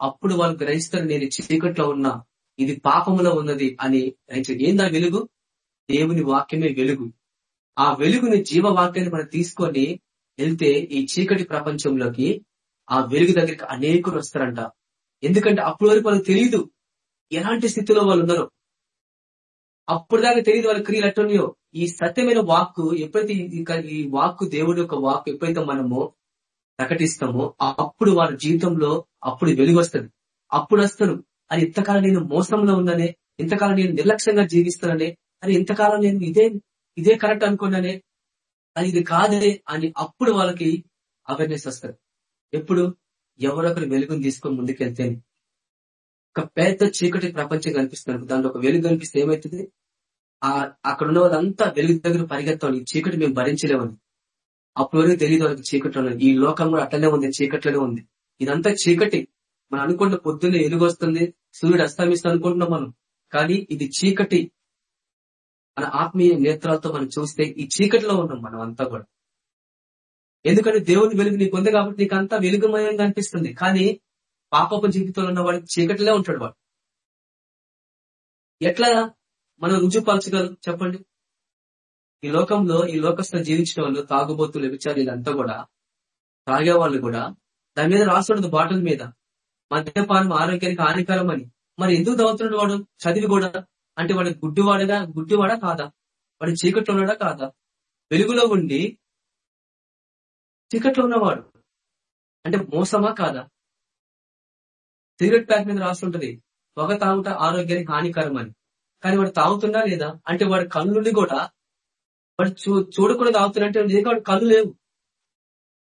అప్పుడు వాళ్ళు గ్రహిస్తారు నేను చీకట్లో ఉన్నా ఇది పాపంలో ఉన్నది అని గ్రహించారు. ఏందా వెలుగు? దేవుని వాక్యమే వెలుగు. ఆ వెలుగుని జీవ వాక్యాన్ని మనం తీసుకొని వెళ్తే ఈ చీకటి ప్రపంచంలోకి ఆ వెలుగు దగ్గరికి అనేకులు వస్తారంట. ఎందుకంటే అప్పటి వరకు వాళ్ళకి తెలియదు ఎలాంటి స్థితిలో వాళ్ళు ఉన్నారో. అప్పుడు దాకా తెలియదు వాళ్ళ క్రియలు అట్టున్నాయో ఈ సత్యమైన వాక్కు ఎప్పుడైతే ఈ- ఈ వాక్కు దేవుడి యొక్క వాక్కు ఎప్పుడైతే మనము ప్రకటిస్తామో అప్పుడు వాళ్ళ జీవితంలో అప్పుడు వెలుగు వస్తుంది అప్పుడు వస్తారు అని ఇంతకాలం నేను మోసంలో ఉన్నానే? ఇంతకాలం నేను నిర్లక్ష్యంగా జీవిస్తాననే అని ఇంతకాలం నేను ఇదే ఇదే కరెక్ట్ అనుకున్నానే? అని ఇది కాదే? అని అప్పుడు వాళ్ళకి అవేర్నెస్ వస్తుంది. ఎప్పుడు? ఎవరొకరు వెలుగుని తీసుకొని ముందుకెళ్తే ఒక పెద్ద చీకటి ప్రపంచం కనిపిస్తుంది దాంట్లో ఒక వెలుగు కనిపిస్తే ఏమవుతుంది? ఆ అక్కడ ఉన్న వాళ్ళంతా వెలుగు దగ్గర పరిగెత్తాం ఈ చీకటి మేము భరించలేమని. అప్పుడు వరకు తెలియదు వాళ్ళకి చీకట్లో ఉన్నది. ఈ లోకం కూడా అట్లనే ఉంది చీకట్లోనే ఉంది. ఇదంతా చీకటి. మనం అనుకుంటే పొద్దున్నే ఎలుగు వస్తుంది సూర్యుడు అస్తమిస్తుంది అనుకుంటున్నాం మనం. కానీ ఇది చీకటి. మన ఆత్మీయ నేత్రాలతో మనం చూస్తే ఈ చీకటిలో ఉన్నాం మనం అంతా కూడా. ఎందుకంటే దేవుని వెలుగు నీకు ఉంది కాబట్టి నీకు అంతా వెలుగుమయంగా అనిపిస్తుంది. కానీ పాపపు జీవితంలో ఉన్న వాడికి చీకటిలో ఉంటాడు వాడు. ఎట్లా? మనం రుజుపరచగలం చెప్పండి. ఈ లోకంలో ఈ లోకస్థ జీవించిన వాళ్ళు తాగుబోతులు వ్యభిచారులు ఇదంతా కూడా తాగే వాళ్ళు కూడా దాని మీద రాస్తుండదు బాటిల్ మీద. మద్యపానం ఆరోగ్యానికి హానికరం అని మరి ఎందుకు తాగుతున్నాడు వాడు? చదివి కూడా. అంటే వాడు గుడ్డివాడగా గుడ్డివాడా కాదా? వాడు చీకట్లో ఉన్నాడా కాదా? వెలుగులో ఉండి చీకట్లో ఉన్నవాడు. అంటే మోసమా కాదా? సిగరెట్ ప్యాక్ మీద రాస్తుంటది పొగ తాగుట ఆరోగ్యానికి హానికరం అని కానీ వాడు తాగుతున్నా లేదా? అంటే వాడి కళ్ళుండి కూడా వాడు చూ చూడకుండా తాగుతున్నారంటే ఉంది. కళ్ళు లేవు.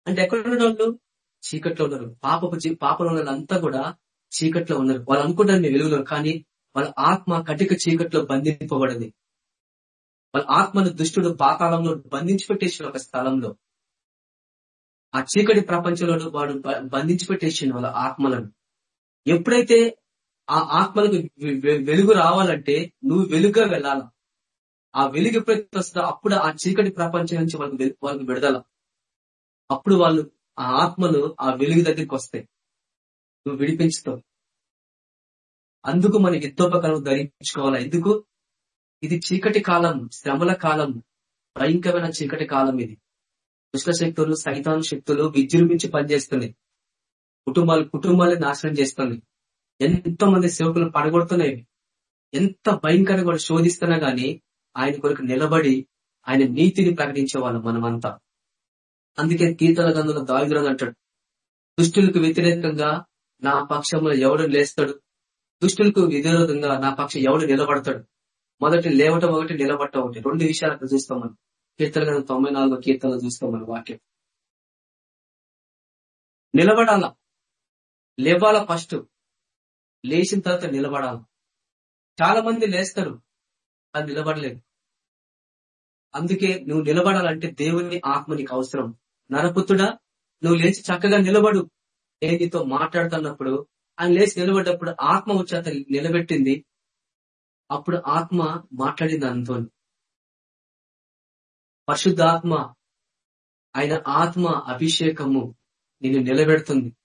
అంటే ఎక్కడ వాళ్ళు? చీకట్లో ఉన్నారు. పాపపు పాపలో పాపంలో వాళ్ళంతా కూడా చీకట్లో ఉన్నారు. వాళ్ళు అనుకుంటారు నేను వెలుగులో కానీ వాళ్ళ ఆత్మ కటిక చీకట్లో బంధింపబడింది. వాళ్ళ ఆత్మను దుష్టుడు పాతాళంలో బంధించి పెట్టేసిన ఒక స్థలంలో. ఆ చీకటి ప్రపంచంలో వాడు బ- బంధించి పెట్టేసిండు వాళ్ళ ఆత్మలను. ఎప్పుడైతే ఆ ఆత్మలకు వె- వెలుగు రావాలంటే నువ్వు వెలుగుగా వెళ్ళాల? ఆ వెలుగు ఎప్పుడైతే వస్తుందో అప్పుడు ఆ చీకటి ప్రపంచం నుంచి వాళ్ళకి వాళ్ళకి విడదల. అప్పుడు వాళ్ళు ఆ ఆత్మలు ఆ వెలుగు దగ్గరికి వస్తాయి. నువ్వు విడిపించుతావు. అందుకు మన యుద్ధోపకరణం ధరించుకోవాలా? ఎందుకు? ఇది చీకటి కాలం శ్రమల కాలం భయంకరమైన చీకటి కాలం ఇది. దుష్ట శక్తులు సైతాన్ శక్తులు విజృంభించి పనిచేస్తున్నాయి. కుటుంబాలు కుటుంబాలను నాశనం చేస్తున్నాయి. ఎంతో మంది సేవకులు పడగొడుతున్నాయి. ఎంత భయంకరంగా కూడా శోధిస్తున్నా గానీ ఆయన కొరకు నిలబడి ఆయన నీతిని ప్రకటించే వాళ్ళం మనమంతా. అందుకే కీర్తన గంధంలో దావిద్రం అంటాడు దుష్టులకు వ్యతిరేకంగా నా పక్షంలో ఎవడు లేస్తాడు? దుష్టులకు వ్యతిరేకంగా నా పక్షం ఎవడు నిలబడతాడు? మొదటి లేవటం ఒకటి నిలబడటం ఒకటి. రెండు విషయాలు అక్కడ చూస్తాం మనం. కీర్తన గంధం తొంభై నాలుగో కీర్తనలు చూస్తాం మన వాక్యం. నిలబడాల? లేవాల ఫస్ట్? లేచిన తర్వాత నిలబడాల? చాలా మంది లేస్తారు. అది నిలబడలేదు. అందుకే నువ్వు నిలబడాలంటే దేవుని ఆత్మ నీకు అవసరం. నరపుత్రుడా నువ్వు లేచి చక్కగా నిలబడు. నేను నీతో మాట్లాడుతున్నప్పుడు ఆయన లేచి నిలబడ్డప్పుడు ఆత్మ వచ్చి అతను నిలబెట్టింది. అప్పుడు ఆత్మ మాట్లాడింది అంతో పరిశుద్ధాత్మ ఆయన ఆత్మ అభిషేకము నిన్ను నిలబెడుతుంది.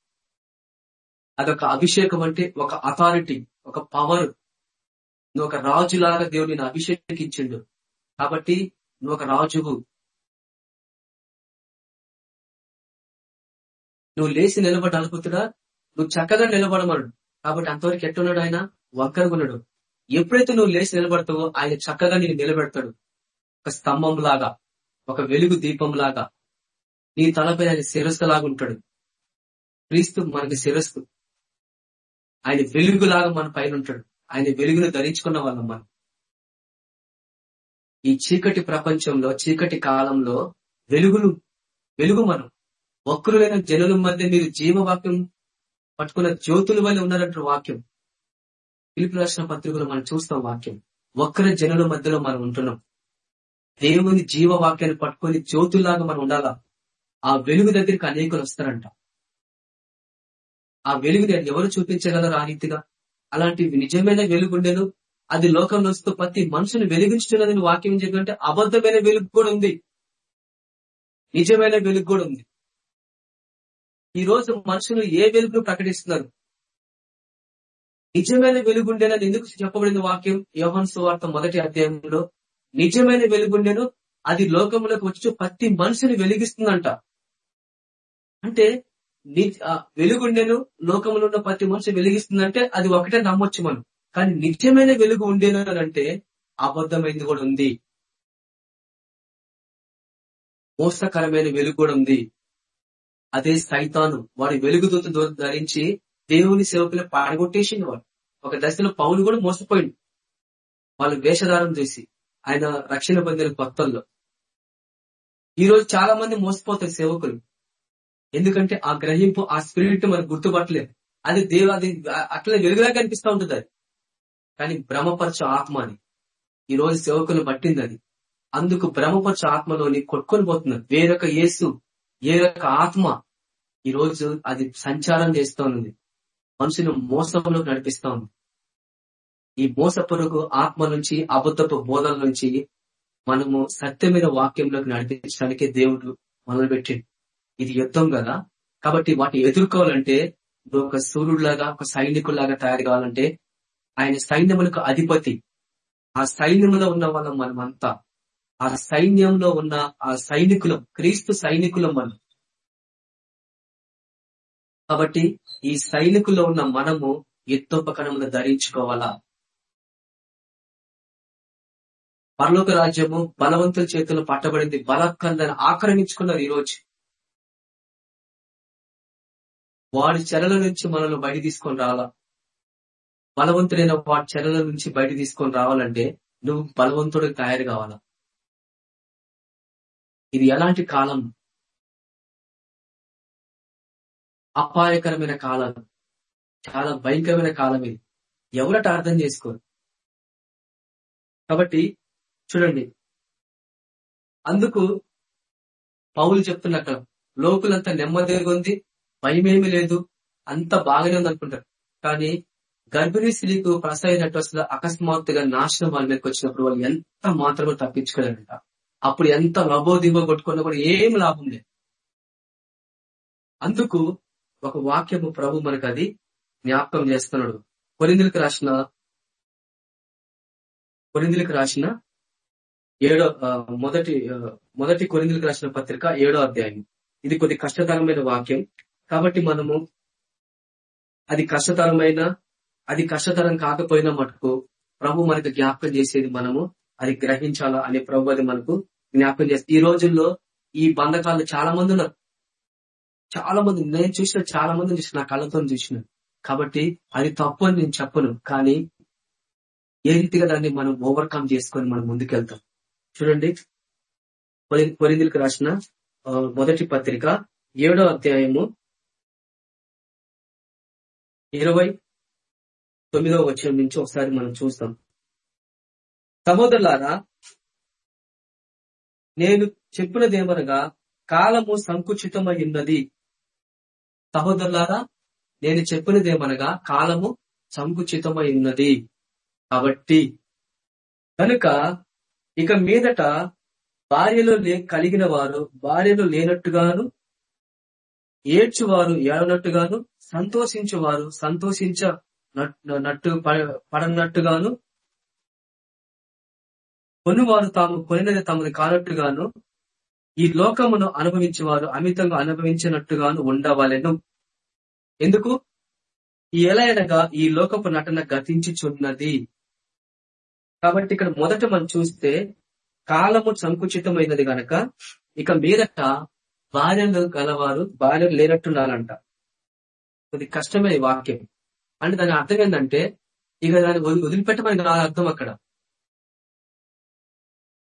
అదొక అభిషేకం అంటే ఒక అథారిటీ ఒక పవర్ నువ్వు ఒక రాజులాగా దేవుడు నేను అభిషేకించిండు. కాబట్టి నువ్వు ఒక రాజువు. నువ్వు లేచి నిలబడి అనుకుతుడా నువ్వు చక్కగా నిలబడమడు కాబట్టి అంతవరకు ఎట్టున్నాడు ఆయన? వంకరగున్నాడు ఎప్పుడైతే నువ్వు లేచి నిలబడతావో ఆయన చక్కగా నేను నిలబెడతాడు. ఒక స్తంభం లాగా ఒక వెలుగు దీపం లాగా నీ తలపై ఆయన శిరస్సు లాగా ఉంటాడు. క్రీస్తు మనకి శిరస్సు. ఆయన వెలుగులాగా మన పైన ఉంటాడు. ఆయన వెలుగును ధరించుకున్న వాళ్ళం మనం. ఈ చీకటి ప్రపంచంలో చీకటి కాలంలో వెలుగులు వెలుగు మనం. వక్రులైన జనుల మధ్య మీరు జీవవాక్యం పట్టుకున్న జ్యోతుల వల్ల ఉన్నారంటారు వాక్యం. పిలుపు రాసిన పత్రికలు మనం చూస్తాం వాక్యం. వక్ర జనుల మధ్యలో మనం ఉంటున్నాం. దేవుని జీవవాక్యాన్ని పట్టుకొని జ్యోతుల్లాగా మనం ఉండాలా? ఆ వెలుగు దగ్గరికి అనేకులు వస్తారంట. ఆ వెలుగుని ఎవరు చూపించగలరు ఆ రీతిగా అలాంటి నిజమైన వెలుగుండెను. అది లోకంలో వస్తూ ప్రతి మనుషుని వెలిగించుతున్నదని వాక్యం చెప్పంటే అబద్ధమైన వెలుగు కూడా ఉంది. నిజమైన వెలుగు కూడా ఉంది. ఈ రోజు మనుషులు ఏ వెలుగును ప్రకటిస్తున్నారు? నిజమైన వెలుగుండేనని ఎందుకు చెప్పబడింది వాక్యం? యోహన్ సువార్త మొదటి అధ్యాయంలో నిజమైన వెలుగుండెను. అది లోకంలోకి వచ్చి ప్రతి మనిషిని వెలిగిస్తుందంట. అంటే వెలుగుండెను లోకంలో ఉన్న ప్రతి మనిషి వెలిగిస్తుందంటే అది ఒకటే నమ్మొచ్చు మనం. కానీ నిత్యమైన వెలుగు ఉండేను అంటే అబద్ధమైంది కూడా ఉంది. మోసకరమైన వెలుగు కూడా ఉంది. అదే సైతాను వాడి వెలుగుదూత ధరించి దేవుని సేవకులు పాడగొట్టేసింది వాడు. ఒక దశలో పౌలు కూడా మోసపోయింది వాళ్ళు వేషధారం చేసి ఆయన రక్షణ పొందిన కొత్తల్లో. ఈ రోజు చాలా మంది మోసపోతారు సేవకులు. ఎందుకంటే ఆ గ్రహింపు ఆ స్పిరిట్ మనకు గుర్తుపట్టలేదు. అది దేవ అది అట్లా వెలుగులా కనిపిస్తూ ఉంటుంది అది. కానీ భ్రమపరచు ఆత్మ అని ఈ రోజు సేవకులు పట్టింది అది. అందుకు భ్రమపరచు ఆత్మలోని కొట్టుకొని పోతున్నారు వేరొక యేసు వేరొక ఆత్మ ఈ రోజు అది సంచారం చేస్తూ ఉంది. మనుషులు మోసంలోకి నడిపిస్తా ఉంది. ఈ మోసపురుగు ఆత్మ నుంచి అబద్ధపు బోధల నుంచి మనము సత్యమైన వాక్యంలోకి నడిపించడానికి దేవుడు మొదలుపెట్టిండు ఇది యుద్ధం కదా? కాబట్టి వాటిని ఎదుర్కోవాలంటే నువ్వు ఒక సూర్యుడులాగా ఒక సైనికుల్లాగా తయారు కావాలంటే ఆయన సైన్యములకు అధిపతి. ఆ సైన్యంలో ఉన్న వాళ్ళం మనమంతా. ఆ సైన్యంలో ఉన్న ఆ సైనికులం క్రీస్తు సైనికులం మనం. కాబట్టి ఈ సైనికుల్లో ఉన్న మనము యుద్ధోపకరణములు ధరించుకోవాలా? పరలోక రాజ్యము బలవంతుల చేతులు పట్టబడింది బలకందని ఆక్రమించుకున్నారు ఈరోజు. వాడి చెరల నుంచి మనల్ని బయట తీసుకొని రావాలా? బలవంతుడైన వాడి చెరల నుంచి బయట తీసుకొని రావాలంటే నువ్వు బలవంతుడికి తయారు కావాలా? ఇది ఎలాంటి కాలం? అపాయకరమైన కాలం. చాలా భయంకరమైన కాలం ఇది. ఎవరట అర్థం చేసుకోరు? కాబట్టి చూడండి. అందుకు పౌలు చెప్తున్న అక్కడ లోకులంతా నెమ్మదిగా ఉంది. మహిమేమి లేదు. అంత బాగానే ఉందనుకుంటారు కానీ గర్భిణీ స్త్రీకు ప్రసైనట్టు అసలు అకస్మాత్తుగా నాశనం వాళ్ళ మీదకి వచ్చినప్పుడు వాళ్ళు ఎంత మాత్రమే తప్పించుకోలేరంట. అప్పుడు ఎంత లభో దిబో కొట్టుకున్నా కూడా ఏం లాభం లేదు. అందుకు ఒక వాక్యము ప్రభు మనకు అది జ్ఞాపకం చేస్తున్నాడు. కొరిందులకు రాసిన కొరిందులకు రాసిన ఏడో మొదటి మొదటి కొరిందులకు రాసిన పత్రిక ఏడో అధ్యాయం. ఇది కొద్ది కష్టతరమైన వాక్యం. కాబట్టి మనము అది కష్టతరమైన అది కష్టతరం కాకపోయినా మటుకు ప్రభు మనకు జ్ఞాపకం చేసేది మనము అది గ్రహించాలా అనే ప్రభు అది మనకు జ్ఞాపకం చేస్తుంది ఈ రోజుల్లో ఈ బంధకాలు చాలా మంది ఉన్నారు. చాలా మంది నేను చూసిన చాలా మంది చూసిన నా కళ్ళతో చూసిన. కాబట్టి అది తప్పు అని నేను చెప్పను కానీ ఏ రీతిగా దాన్ని మనం ఓవర్కమ్ చేసుకొని మనం ముందుకెళ్తాం. చూడండి. పొరిందులకు రాసిన మొదటి పత్రిక ఏడో అధ్యాయము ఇరవై తొమ్మిదవ వచ్చిన నుంచి ఒకసారి మనం చూస్తాం. సహోదరులారా నేను చెప్పినదేమనగా కాలము సంకుచితమై ఉన్నది సహోదరులారా నేను చెప్పినదేమనగా కాలము సంకుచితమై ఉన్నది కాబట్టి కనుక ఇక మీదట భార్యలో లే కలిగిన వారు భార్యలు లేనట్టుగాను ఏడ్చువారు ఏడనట్టుగాను సంతోషించువారు సంతోషించ నట్టు పడనట్టుగాను కొనువారు తాము కొనినది తమది కానట్టుగాను ఈ లోకమును అనుభవించేవారు అమితంగా అనుభవించినట్టుగాను ఉండవలెను. ఎందుకు? ఎలా అనగా ఈ లోకపు నటన గతించుచున్నది. కాబట్టి ఇక్కడ మొదట మనం చూస్తే కాలము సంకుచితమైనది గనక ఇక మీదట భార్యలు గలవారు భార్యలు లేనట్టున్నారంట. కొద్ది కష్టమే ఈ వాక్యం. అంటే దాని అర్థం ఏంటంటే ఇక దాన్ని వదిలి- వదిలిపెట్టమని నా అర్థం అక్కడ.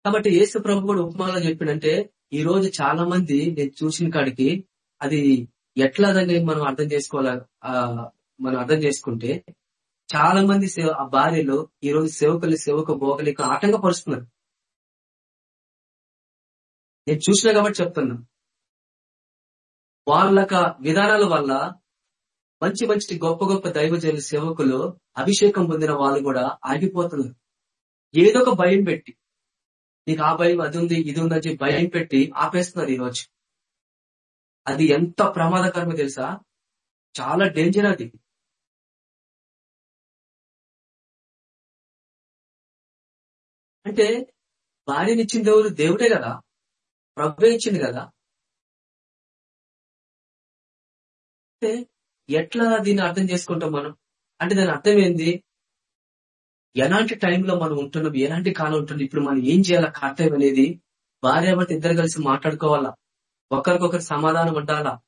కాబట్టి యేసు ప్రభు కూడా ఉపమానం చెప్పిండంటే ఈ రోజు చాలా మంది నేను చూసిన కాడికి అది ఎట్లా దాన్ని మనం అర్థం చేసుకోవాలా ఆ, మనం అర్థం చేసుకుంటే చాలా మంది సేవ- ఆ భార్యలు ఈ రోజు సేవకులు సేవక బోకలిక ఆటంకపరుస్తున్నారు నేను చూసినా కాబట్టి చెప్తున్నా. వాళ్ళక విధానాల వల్ల మంచి మంచి గొప్ప గొప్ప దైవజన సేవకులు అభిషేకం పొందిన వాళ్ళు కూడా ఆగిపోతున్నారు. ఏదో ఒక భయం పెట్టి నీకు ఆ భయం అది ఉంది ఇది ఉంది చెప్పి భయం పెట్టి ఆపేస్తున్నారు ఈ అది ఎంత ప్రమాదకరమో తెలుసా? చాలా డేంజర్ అది. అంటే భార్యనిచ్చింది ఎవరు దేవుడే కదా. ప్రభు ఇచ్చింది కదా. అంటే ఎట్లా దీన్ని అర్థం చేసుకుంటాం మనం? అంటే దాని అర్థం ఏంది? ఎలాంటి టైంలో మనం ఉంటున్నాం? ఎలాంటి కాలం ఉంటుంది ఇప్పుడు మనం ఏం చేయాలా? కర్తవ్యం అనేది భార్యాభర్త ఇద్దరు కలిసి మాట్లాడుకోవాలా? ఒకరికొకరు సమాధానం ఉండాలా?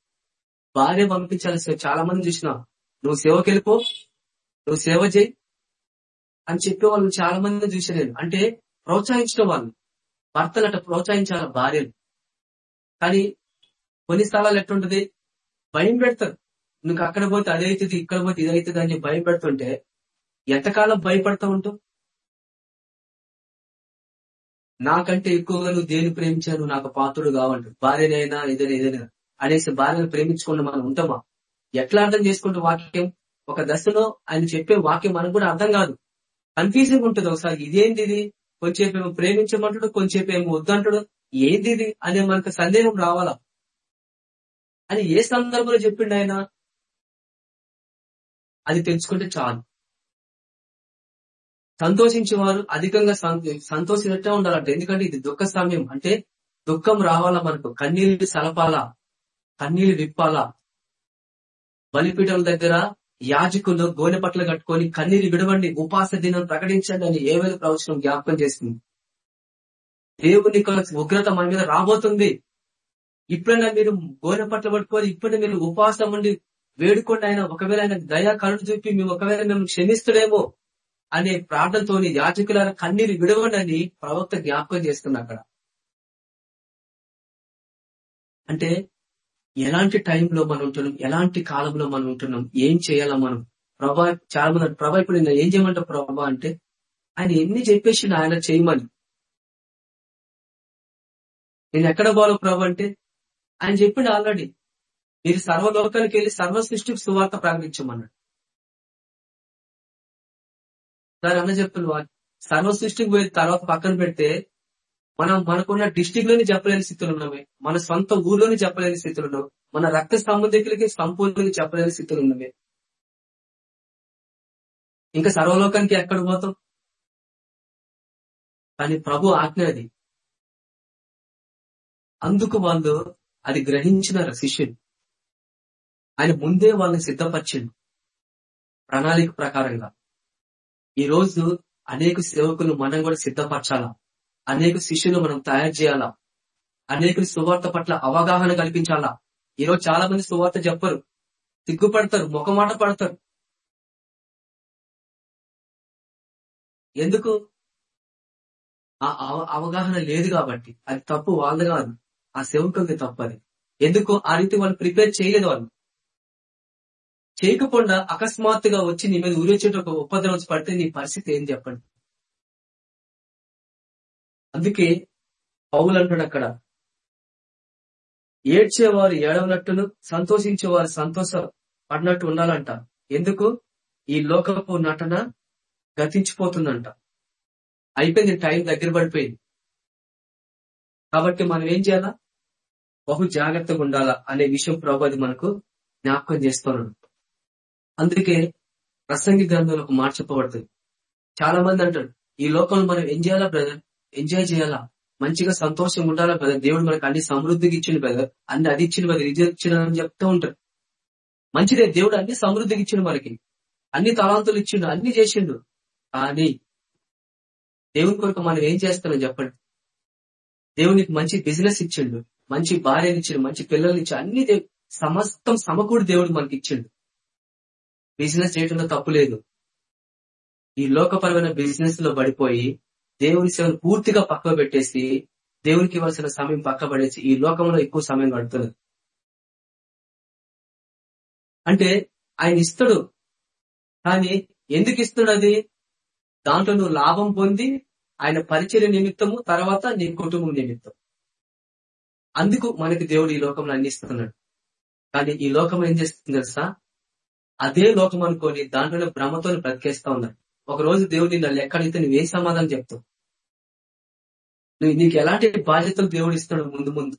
భార్య పంపించాలి చాలా మంది చూసిన నువ్వు సేవకి వెళ్ళిపో నువ్వు సేవ చేయి అని చెప్పే వాళ్ళు చాలా మంది చూసిన అంటే ప్రోత్సహించడం వాళ్ళు. భర్తలు అట్లా ప్రోత్సహించాలి? భార్యలు. కానీ కొన్ని స్థలాలు ఎట్టుంటది భయం పెడతారు. నువ్వు అక్కడ పోతే అదైతుంది ఇక్కడ పోతే ఇది అని భయపడుతుంటే ఎంతకాలం భయపడతా ఉంటావు? నాకంటే ఎక్కువగా నువ్వు దేని ప్రేమించాను నాకు పాత్రుడు కావాలి భార్యనైనా ఏదైనా ఏదైనా అనేసి భార్యను ప్రేమించుకున్న మనం ఉంటామా? ఎట్లా అర్థం చేసుకుంటే వాక్యం? ఒక దశలో ఆయన చెప్పే వాక్యం మనకు కూడా అర్థం కాదు. కన్ఫ్యూజింగ్ ఉంటుంది ఒకసారి. ఇదేంటి ఇది? కొంచెంసేపు ఏమో ప్రేమించమంటాడు కొంచెంసేపు ఏమో వద్దంటాడు. ఏంది ఇది? అనే మనకు సందేహం రావాలా? అని ఏ సందర్భంలో చెప్పిండు ఆయన? అది తెలుసుకుంటే చాలు. సంతోషించేవారు అధికంగా సంతోషించట్టే ఉండాలంట. ఎందుకంటే ఇది దుఃఖ సమయం. అంటే దుఃఖం రావాలా మనకు? కన్నీళ్ళు సలపాలా కన్నీళ్ళు విప్పాలా? బలిపీఠం దగ్గర యాజకులు గోనె పట్లు కట్టుకొని కన్నీరు విడవండి ఉపాస దినం ప్రకటించండి అని ఏవేళ ప్రవచనం జ్ఞాపకం చేస్తుంది. దేవుని ఉగ్రత మన మీద రాబోతుంది. ఇప్పుడైనా మీరు గోనె పట్లు పట్టుకొని ఇప్పుడే మీరు ఉపాసం ఉండి వేడుకోండి ఆయన. ఒకవేళ ఆయన దయా కరుణ చూపి మేము ఒకవేళ మేము క్షమిస్తుడేమో అనే ప్రార్థనతోని యాజకుల కన్నీరు విడవండి ప్రవక్త జ్ఞాపకం చేస్తుంది అక్కడ. అంటే ఎలాంటి టైంలో మనం ఉంటున్నాం? ఎలాంటి కాలంలో మనం ఉంటున్నాం? ఏం చేయాలా మనం? ప్రభా చాలా మంది ప్రభా ఇప్పుడు నేను ఏం చేయమంటావు ప్రభా అంటే ఆయన ఎన్ని చెప్పేసి ఆయన చేయమని. నేను ఎక్కడ పోవాలో ప్రభా అంటే ఆయన చెప్పిండు ఆల్రెడీ. మీరు సర్వలోకానికి వెళ్ళి సర్వ సృష్టికి సువార్త ప్రకటించమన్నాడు దాని అన్న చెప్తున్న సర్వ సృష్టికి పోయి తర్వాత పక్కన పెడితే మనం మనకున్న డిస్టిక్లోని చెప్పలేని స్థితిలో ఉన్నామే. మన సొంత ఊర్లోని చెప్పలేని స్థితిలో మన రక్త సంబంధికులకి సంపూర్ణంగా చెప్పలేని స్థితిలో ఉన్నామే. ఇంకా సర్వలోకానికి ఎక్కడ పోతాం? కానీ ప్రభు ఆజ్ఞ అది. అందుకు వాళ్ళు అది గ్రహించినారు శిష్యులు. ఆయన ముందే వాళ్ళని సిద్ధపరిచిండు. ప్రణాళిక ప్రకారంగా. ఈ రోజు అనేక సేవకులు మనం కూడా సిద్ధపరచాలా? అనేక శిష్యులు మనం తయారు చేయాలా? అనేకులు సువార్త పట్ల అవగాహన కల్పించాలా? ఈరోజు చాలా మంది సువార్త చెప్పరు. సిగ్గుపడతారు ముఖమాట పడతారు. ఎందుకు? ఆ అవ- అవగాహన లేదు కాబట్టి. అది తప్పు వాళ్ళు కాదు. ఆ సేవకులది తప్పు అది ఎందుకు? ఆ రీతి వాళ్ళు ప్రిపేర్ చేయలేదు వాళ్ళు. చేయకుండా అకస్మాత్తుగా వచ్చి నీ మీద ఊరేచేట ఒక ఉపద్రవం పడితే నీ పరిస్థితి ఏం చెప్పండి. అందుకే పౌలు అంటాడు అక్కడ ఏడ్చేవారు ఏడవనట్టును సంతోషించేవారు సంతోష పడినట్టు ఉండాలంట. ఎందుకు? ఈ లోకపు నటన గతించిపోతుందంట. అయిపోయింది టైం దగ్గర పడిపోయింది. కాబట్టి మనం ఏం చేయాలా? బహు జాగ్రత్తగా ఉండాలా అనే విషయం ప్రభు మనకు జ్ఞాపకం చేస్తున్నాడు. అందుకే ప్రసంగి గ్రంథంలో ఒక మాట చెప్పబడుతుంది. చాలా మంది అంటారు ఈ లోకంలో మనం ఏం చేయాలా బ్రదర్ ఎంజాయ్ చేయాలా? మంచిగా సంతోషంగా ఉండాలా బ్రదర్ దేవుడు మనకు అన్ని సమృద్ధికి ఇచ్చిండు బ్రదర్ అన్ని అది ఇచ్చిన బ్రదర్ ఇది ఇచ్చిన అని చెప్తూ ఉంటారు. మంచిదే దేవుడు అన్ని సమృద్ధికి ఇచ్చిండు మనకి. అన్ని తలాంతులు ఇచ్చిండు అన్ని చేసిండు. కానీ దేవుని కొరకు మనం ఏం చేస్తున్నాం చెప్పండి? దేవునికి మంచి బిజినెస్ ఇచ్చిండు మంచి భార్యనిచ్చిండు మంచి పిల్లల్ని ఇచ్చి అన్ని సమస్తం సమకూడి దేవుడు మనకి ఇచ్చిండు. బిజినెస్ చేయడంలో తప్పు లేదు. ఈ లోకపరమైన బిజినెస్లో పడిపోయి దేవుని సేవను పూర్తిగా పక్క పెట్టేసి దేవునికి ఇవ్వాల్సిన సమయం పక్క పడేసి ఈ లోకంలో ఎక్కువ సమయం గడుపుతున్నారు అంటే ఆయన ఇస్తాడు. కానీ ఎందుకు ఇస్తాడు అది? దాంట్లో నువ్వు లాభం పొంది ఆయన పరిచయ నిమిత్తము తర్వాత నీ కుటుంబం నిమిత్తం. అందుకు మనకి దేవుడు ఈ లోకంలో అందిస్తున్నాడు కానీ ఈ లోకం ఏం చేస్తుంది తెలుసా? అదే లోకం అనుకొని దాంట్లోనే భ్రమతో బ్రతికేస్తా ఉన్నారు. ఒక రోజు దేవుడు నిన్ను ఎక్కడైతే నువ్వు ఏ సమాధానం చెప్తావు? నువ్వు నీకు ఎలాంటి బాధ్యతలు దేవుడు ఇస్తాడు ముందు ముందు?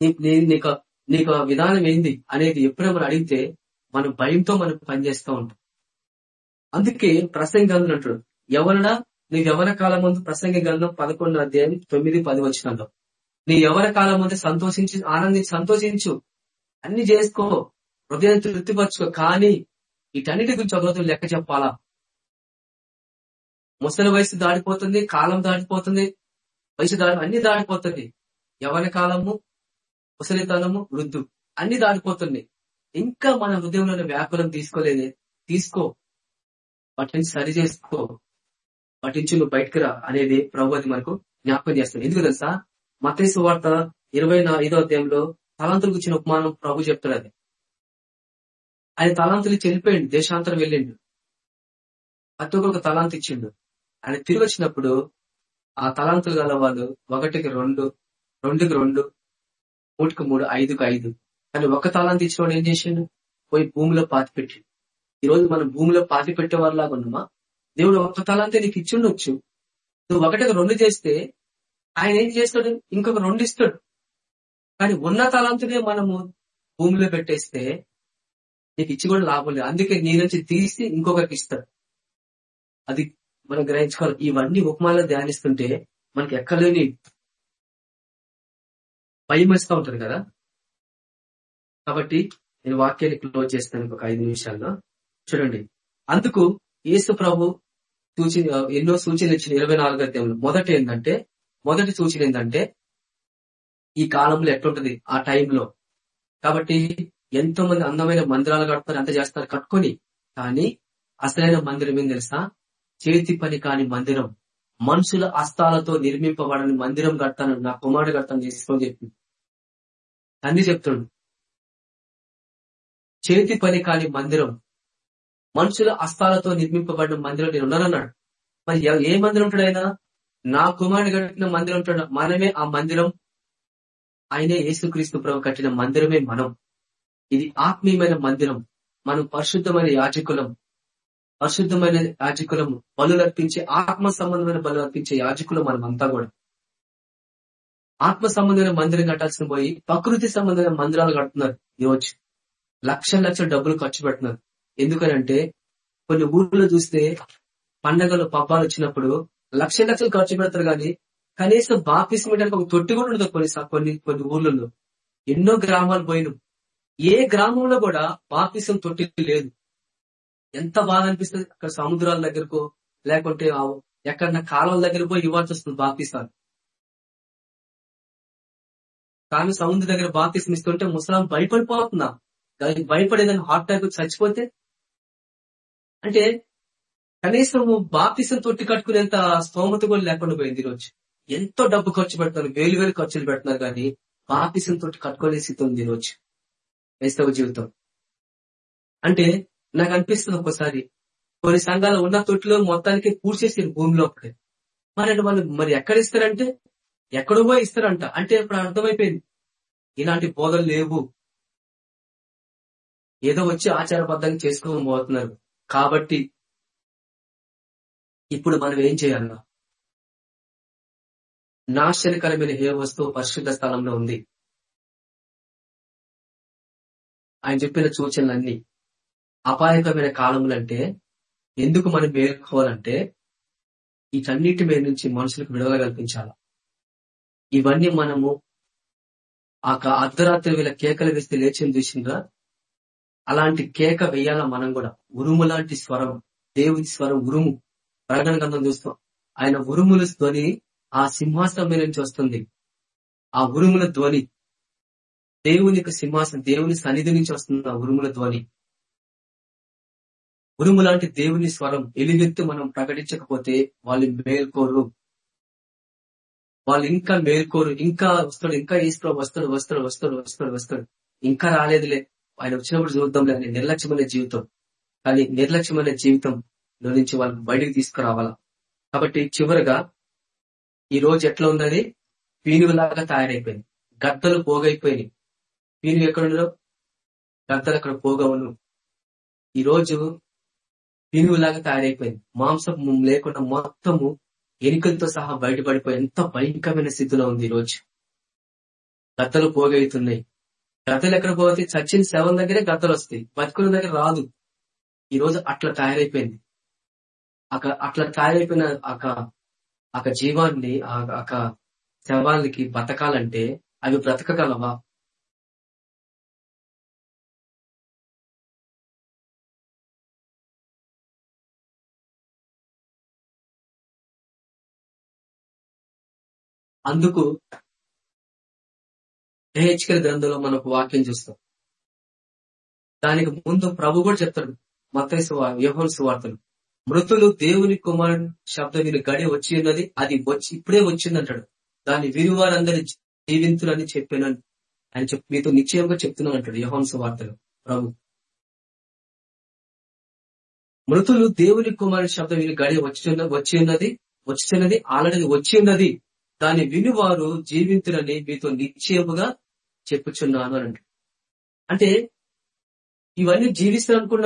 నీకు నీకు ఆ విధానం ఏంది అనేది ఎప్పుడైనా మనం అడిగితే మనం భయంతో మనం పనిచేస్తూ ఉంటాం. అందుకే ప్రసంగ గ్రంథం అంటాడు ఎవరనా నీకు కాలం ముందు ప్రసంగం గ్రంథం పదకొండు అధ్యాయం తొమ్మిది పది వచ్చినాలో నీ ఎవరి కాలం ముందు సంతోషించి ఆనందించి సంతోషించు. అన్ని చేసుకో. హృదయం తృప్తిపరచుకో. కానీ వీటన్నిటి గురించి ఒకరోజు లెక్క చెప్పాలా? ముసలి వయసు దాడిపోతుంది కాలం దాడిపోతుంది వయసు దాడి అన్ని దాడిపోతుంది ఎవరి కాలము ముసలితనము వృద్ధు అన్ని దాడిపోతుంది ఇంకా మన హృదయంలోని వ్యాకులం తీసుకోలేదే. తీసుకో. వాటి నుంచి సరి చేసుకో. వాటి నుంచి నువ్వు బయటకు రా అనేది ప్రభు అది మనకు జ్ఞాపకం చేస్తుంది. ఎందుకు తెలుసా? మతేసు వార్త ఇరవై ఐదో అధ్యాయంలో తలంతులు ఇచ్చిన ఉపమానం ప్రభు చెప్తాడు అది ఆయన తలాంతులు చనిపోయిండు దేశాంతరం వెళ్ళిండు. ప్రతి ఒక్కరు తలాంత ఇచ్చిండు. ఆయన తిరిగి వచ్చినప్పుడు ఆ తలాంతులు గల వాళ్ళు ఒకటికి రెండు రెండుకి రెండు మూడుకి మూడు ఐదుకి ఐదు. కానీ ఒక తలాంతి ఇచ్చినవాడు ఏం చేసిండు? పోయి భూమిలో పాతి పెట్టిండు. ఈ రోజు మనం భూమిలో పాతి పెట్టే వాళ్ళలాగా ఉన్నామా? దేవుడు ఒక తలాంతే నీకు ఇచ్చిండొచ్చు నువ్వు ఒకటికి రెండు చేస్తే ఆయన ఏం చేస్తాడు? ఇంకొక రెండు ఇస్తాడు. కానీ ఉన్న తలాంతునే మనము భూమిలో పెట్టేస్తే నీకు ఇచ్చి కూడా లాభం లేదు. అందుకే నీ నుంచి తీసి ఇంకొకరికి ఇస్తాడు. అది మనం గ్రహించుకోవాలి. ఇవన్నీ ఉపమానాలు ధ్యానిస్తుంటే మనకి ఎక్కలేని భయం వేస్తూ ఉంటది కదా? కాబట్టి నేను వాక్యాన్ని క్లోజ్ చేస్తాను ఒక ఐదు నిమిషాల్లో. చూడండి. అందుకు యేసు ప్రభు సూచన ఎన్నో సూచనలు ఇచ్చిన ఇరవై నాలుగు అధ్యాయంలో మొదటి ఏంటంటే మొదటి సూచన ఏంటంటే ఈ కాలంలో ఎట్లుంటది? ఆ టైంలో. కాబట్టి ఎంతో మంది అందమైన మందిరాలు కడతారు అంత చేస్తారు కట్టుకొని కానీ అసలైన మందిరం ఏం తెలుసా? చేతి పని కాని మందిరం. మనుషుల హస్తాలతో నిర్మింపబడని మందిరం కడతాను నా కుమారుడు కడతాను తీసుకొని చెప్పి తండ్రి చెప్తాడు. చేతి పని కాని మందిరం. మనుషుల హస్తాలతో నిర్మింపబడిన మందిరం నేను ఉన్నానన్నాడు. మరి ఏ మందిరం ఉంటాడు ఆయన? నా కుమారుడు కట్టిన మందిరం ఉంటాడు. మనమే ఆ మందిరం. ఆయనే యేసుక్రీస్తు ప్రభు కట్టిన మందిరమే మనం. ఇది ఆత్మీయమైన మందిరం మనం పరిశుద్ధమైన యాజకులం పరిశుద్ధమైన యాజకులము బలు అర్పించే ఆత్మ సంబంధమైన బలు అర్పించే యాజకులు మనం అంతా కూడా. ఆత్మ సంబంధమైన మందిరం కట్టాల్సిన పోయి ప్రకృతి సంబంధమైన మందిరాలు కడుతున్నారు ఈరోజు లక్షల లక్షల డబ్బులు ఖర్చు పెడుతున్నారు. ఎందుకనంటే కొన్ని ఊర్లో చూస్తే పండగలు పబ్బాలు వచ్చినప్పుడు లక్ష లక్షలు ఖర్చు పెడతారు కానీ కనీసం బాప్తిసం ఇవ్వడానికి ఒక తొట్టి కూడా ఉండదు కొన్ని కొన్ని కొన్ని ఊర్లలో. ఎన్నో గ్రామాలు పోయినాం. ఏ గ్రామంలో కూడా పాపిసం తొట్టి లేదు. ఎంత బాధ అనిపిస్తుంది అక్కడ సముద్రాల దగ్గరకో లేకుంటే ఎక్కడన్నా కాలువల దగ్గర పోయి ఇవ్వాల్సి వస్తుంది బాప్తిస్తాను కానీ సముద్ర దగ్గర బాప్తిసం ఇస్తుంటే ముసలాం భయపడిపోతున్నా. దానికి భయపడేదని హార్ట్ అటాక్ చచ్చిపోతే? అంటే కనీసం బాప్తిసం తొట్టి కట్టుకునేంత స్తోమత కూడా లేకుండా పోయింది ఈరోజు. ఎంతో డబ్బు ఖర్చు పెడుతున్నారు వేలు వేలు ఖర్చులు పెడుతున్నారు కానీ బాప్తిసం తొట్టి కట్టుకోలేసి ఉంది ఈరోజు. క్రైస్తవ జీవితం. అంటే నాకు అనిపిస్తుంది ఒక్కోసారి కొన్ని సంఘాలు ఉన్న తొట్టిలో మొత్తానికి పూడ్చేసారు భూమిలో ఒకటే మరి వాళ్ళు మరి ఎక్కడ ఇస్తారంటే ఎక్కడో ఇస్తారంట. అంటే ఇప్పుడు అర్థమైపోయింది. ఇలాంటి బోధలు లేవు. ఏదో వచ్చి ఆచారబద్ధంగా చేసుకోని పోతున్నారు. కాబట్టి ఇప్పుడు మనం ఏం చేయాలన్నా? నాశనకరమైన ఏ వస్తువు పరిశుద్ధ స్థలంలో ఉంది? ఆయన చెప్పిన సూచనలన్నీ అపాయకమైన కాలములంటే ఎందుకు మనం మేలుకోవాలంటే వీటన్నిటి మీద నుంచి మనుషులకు విడుదల కల్పించాల? ఇవన్నీ మనము ఆ అర్ధరాత్రి వేళ కేకలు వేస్తే లేచింది చూసిండ్రా అలాంటి కేక వేయాల మనం కూడా? ఉరుము లాంటి స్వరం దేవుని స్వరం ఉరుము. ప్రకటన గంధం చూస్తాం ఆయన ఉరుముల ధ్వని ఆ సింహాసనం మీద నుంచి వస్తుంది. ఆ ఉరుముల ధ్వని దేవుని సింహాసనం దేవుని సన్నిధి నుంచి వస్తున్న ఉరుముల ధ్వని. ఉరుము లాంటి దేవుని స్వరం ఎలుగెత్తు మనం ప్రకటించకపోతే వాళ్ళు మేల్కోరు. వాళ్ళు ఇంకా మేల్కోరు ఇంకా వస్తాడు ఇంకా ఈశ్వరం వస్తాడు వస్తాడు వస్తాడు వస్తాడు వస్తాడు. ఇంకా రాలేదులే. ఆయన వచ్చినప్పుడు చూద్దాంలే అని నిర్లక్ష్యమైన జీవితం. కానీ నిర్లక్ష్యమైన జీవితంలో నుంచి వాళ్ళు బయటికి తీసుకురావాలా? కాబట్టి చివరిగా ఈ రోజు ఎట్లా ఉందని పీనుగులాగా తయారైపోయింది. గద్దలు పోగైపోయినాయి. పీనుగు ఎక్కడుండో రక్తాలు అక్కడ పోగవును ఈ రోజు పీనుగులాగా తయారైపోయింది. మాంసం లేకుండా మొత్తము ఎనికలతో సహా బయటపడిపోయి ఎంత భయంకరమైన స్థితిలో ఉంది ఈ రోజు. గద్దలు పోగైతున్నాయి గతలు ఎక్కడ పోతే చచ్చిన శవం దగ్గరే గతలు వస్తాయి. బతుకుల దగ్గర రాదు. ఈ రోజు అట్లా తయారైపోయింది. అక్కడ అట్లా తయారైపోయిన ఒక ఒక జీవాన్ని ఒక శవానికి బతకాలంటే అవి బ్రతకగలవా? అందుకు హెచ్కల్ గ్రంథంలో మనకు వాక్యం చూస్తాం. దానికి ముందు ప్రభు కూడా చెప్తాడు. మతైసు యోహన్ సువార్తలు. మృతులు దేవుని కుమారుడు శబ్దం విని గడి వచ్చి ఉన్నది అది వచ్చి ఇప్పుడే వచ్చిందంటాడు. దాని విని వారందరి జీవింతులని చెప్పానని. ఆయన చెప్ మీతో నిశ్చయంగా చెప్తున్నాను అంటాడు యోహన్ సువార్తలు ప్రభు. మృతులు దేవుని కుమారుని శబ్దం విని గడి వచ్చి వచ్చి ఉన్నది వచ్చినది ఆల్రెడీ వచ్చి ఉన్నది. దాన్ని వినివారు జీవింతురని మీతో నిశ్చయముగా చెప్పుచున్నాను అని అంటే ఇవన్నీ జీవిస్తాను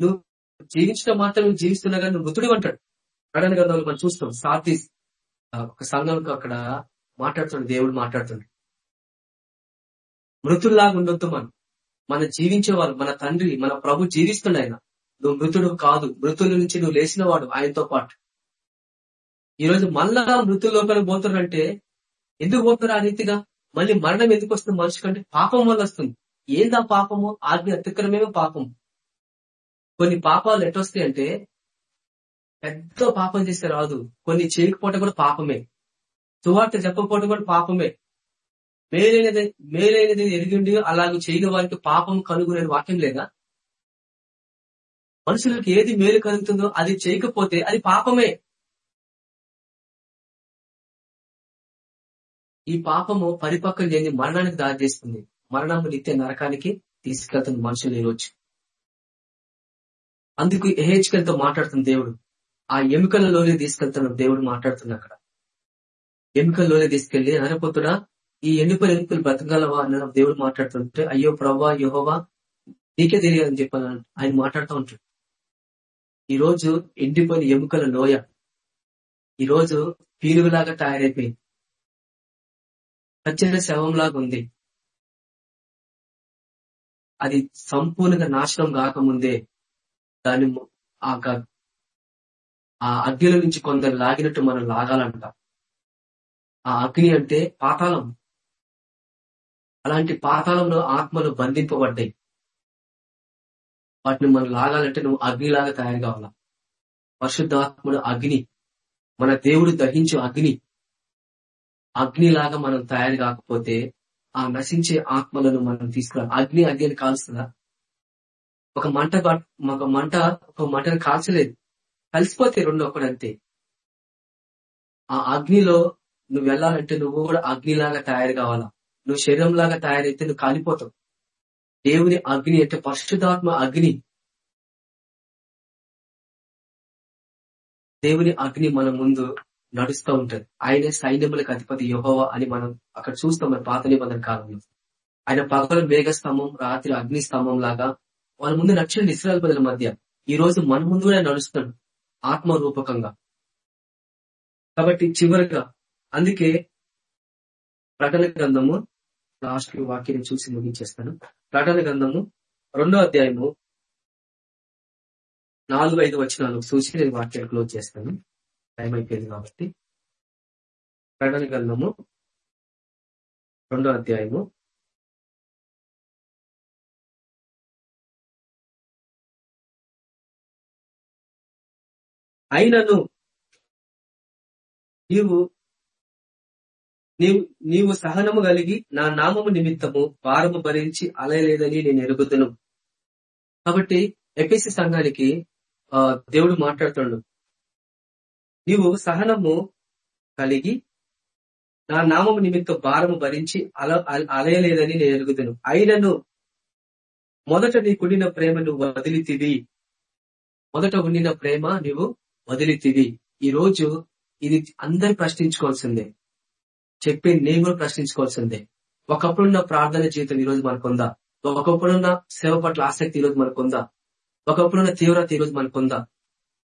నువ్వు జీవించడం మాత్రం జీవిస్తున్నా కానీ నువ్వు మృతుడు అంటాడు. ప్రకటన గ్రంథంలో మనం చూస్తాం. సాతీస్ ఒక సంఘంకు అక్కడ మాట్లాడుతున్నాడు. దేవుడు మాట్లాడుతున్నాడు. మృతుల్లాగా ఉండొద్దు మనం మన జీవించేవాళ్ళు మన తండ్రి మన ప్రభు జీవిస్తుండ ఆయన. నువ్వు మృతుడు కాదు. మృతుల నుంచి నువ్వు లేచిన వాడు ఆయనతో పాటు. ఈ రోజు మళ్ళా మృతుల్లోకానికి పోతున్నారంటే ఎందుకు పోతున్నారు ఆ రీతిగా? మళ్ళీ మరణం ఎందుకు వస్తుంది మనిషి కంటే పాపం వల్ల వస్తుంది. ఏందా పాపము? ఆజ్ఞ అతిక్రమేమో పాపం. కొన్ని పాపాలు ఎట్టొస్తాయి అంటే పెద్ద పాపం చేస్తే రాదు. కొన్ని చేయకపోవటం కూడా పాపమే. సువార్త చెప్పకపోవటం కూడా పాపమే. మేలైనది మేలైనది ఎరిగిండి అలాగే చేయని వారికి పాపం కనుగొనే వాక్యం లేదా? మనుషులకు ఏది మేలు కలుగుతుందో అది చేయకపోతే అది పాపమే. ఈ పాపము పరిపక్వం లేని మరణానికి దారి చేస్తుంది మరణము నిత్య నరకానికి తీసుకెళ్తుంది మనుషులు ఈరోజు. అందుకు ఎహెచ్కలతో మాట్లాడుతున్న దేవుడు ఆ ఎముకలలోనే తీసుకెళ్తున్న దేవుడు మాట్లాడుతున్నా అక్కడ. ఎముకల్లోనే తీసుకెళ్ళి నరపుతుడా ఈ ఎండిపోయిన ఎముకలు బ్రతకాలవా అన్న దేవుడు మాట్లాడుతుంటే అయ్యో ప్రవ్వా యోహోవా నీకే తెలియదు అని చెప్పాను ఆయన మాట్లాడుతూ ఉంటాడు. ఈ రోజు ఎండిపోయిన ఎముకల లోయ ఈ రోజు పీలుగులాగా తయారైపోయింది. చచ్చిన శవంలాగా ఉంది. అది సంపూర్ణంగా నాశనం కాకముందే దాని ఆ అగ్నిలో నుంచి కొందరు లాగినట్టు మనం లాగాలంట. ఆ అగ్ని అంటే పాతాళం. అలాంటి పాతాళంలో ఆత్మలు బంధింపబడ్డాయి. వాటిని మనం లాగాలంటే నువ్వు అగ్నిలాగా తయారు కావాలా పరిశుద్ధాత్ముడు అగ్ని మన దేవుడు దహించు అగ్ని. అగ్నిలాగా మనం తయారు కాకపోతే ఆ నశించే ఆత్మలను మనం తీసుకురా. అగ్ని అగ్ని కాల్స్తుందా? ఒక మంట ఒక మంట ఒక మంటను కాల్చలేదు. కలిసిపోతే రెండు ఒకడంతే ఆ అగ్నిలో నువ్వు వెళ్ళాలంటే నువ్వు కూడా అగ్నిలాగా తయారు కావాలా? నువ్వు శరీరం లాగా తయారైతే నువ్వు కాలిపోతావు. దేవుని అగ్ని అంటే పరిశుద్ధాత్మ అగ్ని. దేవుని అగ్ని మన ముందు నడుస్తూ ఉంటది. ఆయనే సైన్యములకు అధిపతి యోహోవ అని మనం అక్కడ చూస్తాం మన పాత నిబంధన కాలంలో. ఆయన పగలు మేఘస్తంభం రాత్రి అగ్ని స్తంభం లాగా వాళ్ళ ముందు నచ్చిన ఇస్రాయల్ ప్రజల మధ్య. ఈ రోజు మన ముందు కూడా నడుస్తాడు ఆత్మరూపకంగా. కాబట్టి చివరిగా అందుకే ప్రకటన గ్రంథము లాస్ట్ వాక్యం చూసి ముగించేస్తాను. ప్రకటన గ్రంథము రెండో అధ్యాయము నాలుగు ఐదు వచ్చినాలు చూసి నేను వాక్యాలు క్లోజ్ చేస్తాను. టైం అయిపోయింది కాబట్టి. ప్రకటన గ్రంథము రెండో అధ్యాయము. అయినను నీవు నీవు నీవు సహనము కలిగి నా నామము నిమిత్తము భారము భరించి అలయలేదని నేను ఎరుగుతున్నాను కాబట్టి ఎపిసి సంఘానికి దేవుడు మాట్లాడుతున్నాడు నీవు సహనము కలిగి నా నామము నిమిత్తం భారము భరించి అల అలయలేదని నేను ఎరుగుతును అయినను మొదట నీ కుడిన ప్రేమ నువ్వు వదిలితివి. మొదట ఉండిన ప్రేమ నువ్వు వదిలితివి. ఈ రోజు ఇది అందరు ప్రశ్నించుకోవాల్సిందే. చెప్పి నేను కూడా ప్రశ్నించుకోవాల్సిందే. ఒకప్పుడున్న ప్రార్థన జీవితం ఈ రోజు మనకుందా? ఒకప్పుడున్న సేవ పట్ల ఆసక్తి ఈ రోజు మనకుందా? ఒకప్పుడున్న తీవ్రత ఈ రోజు మనకుందా?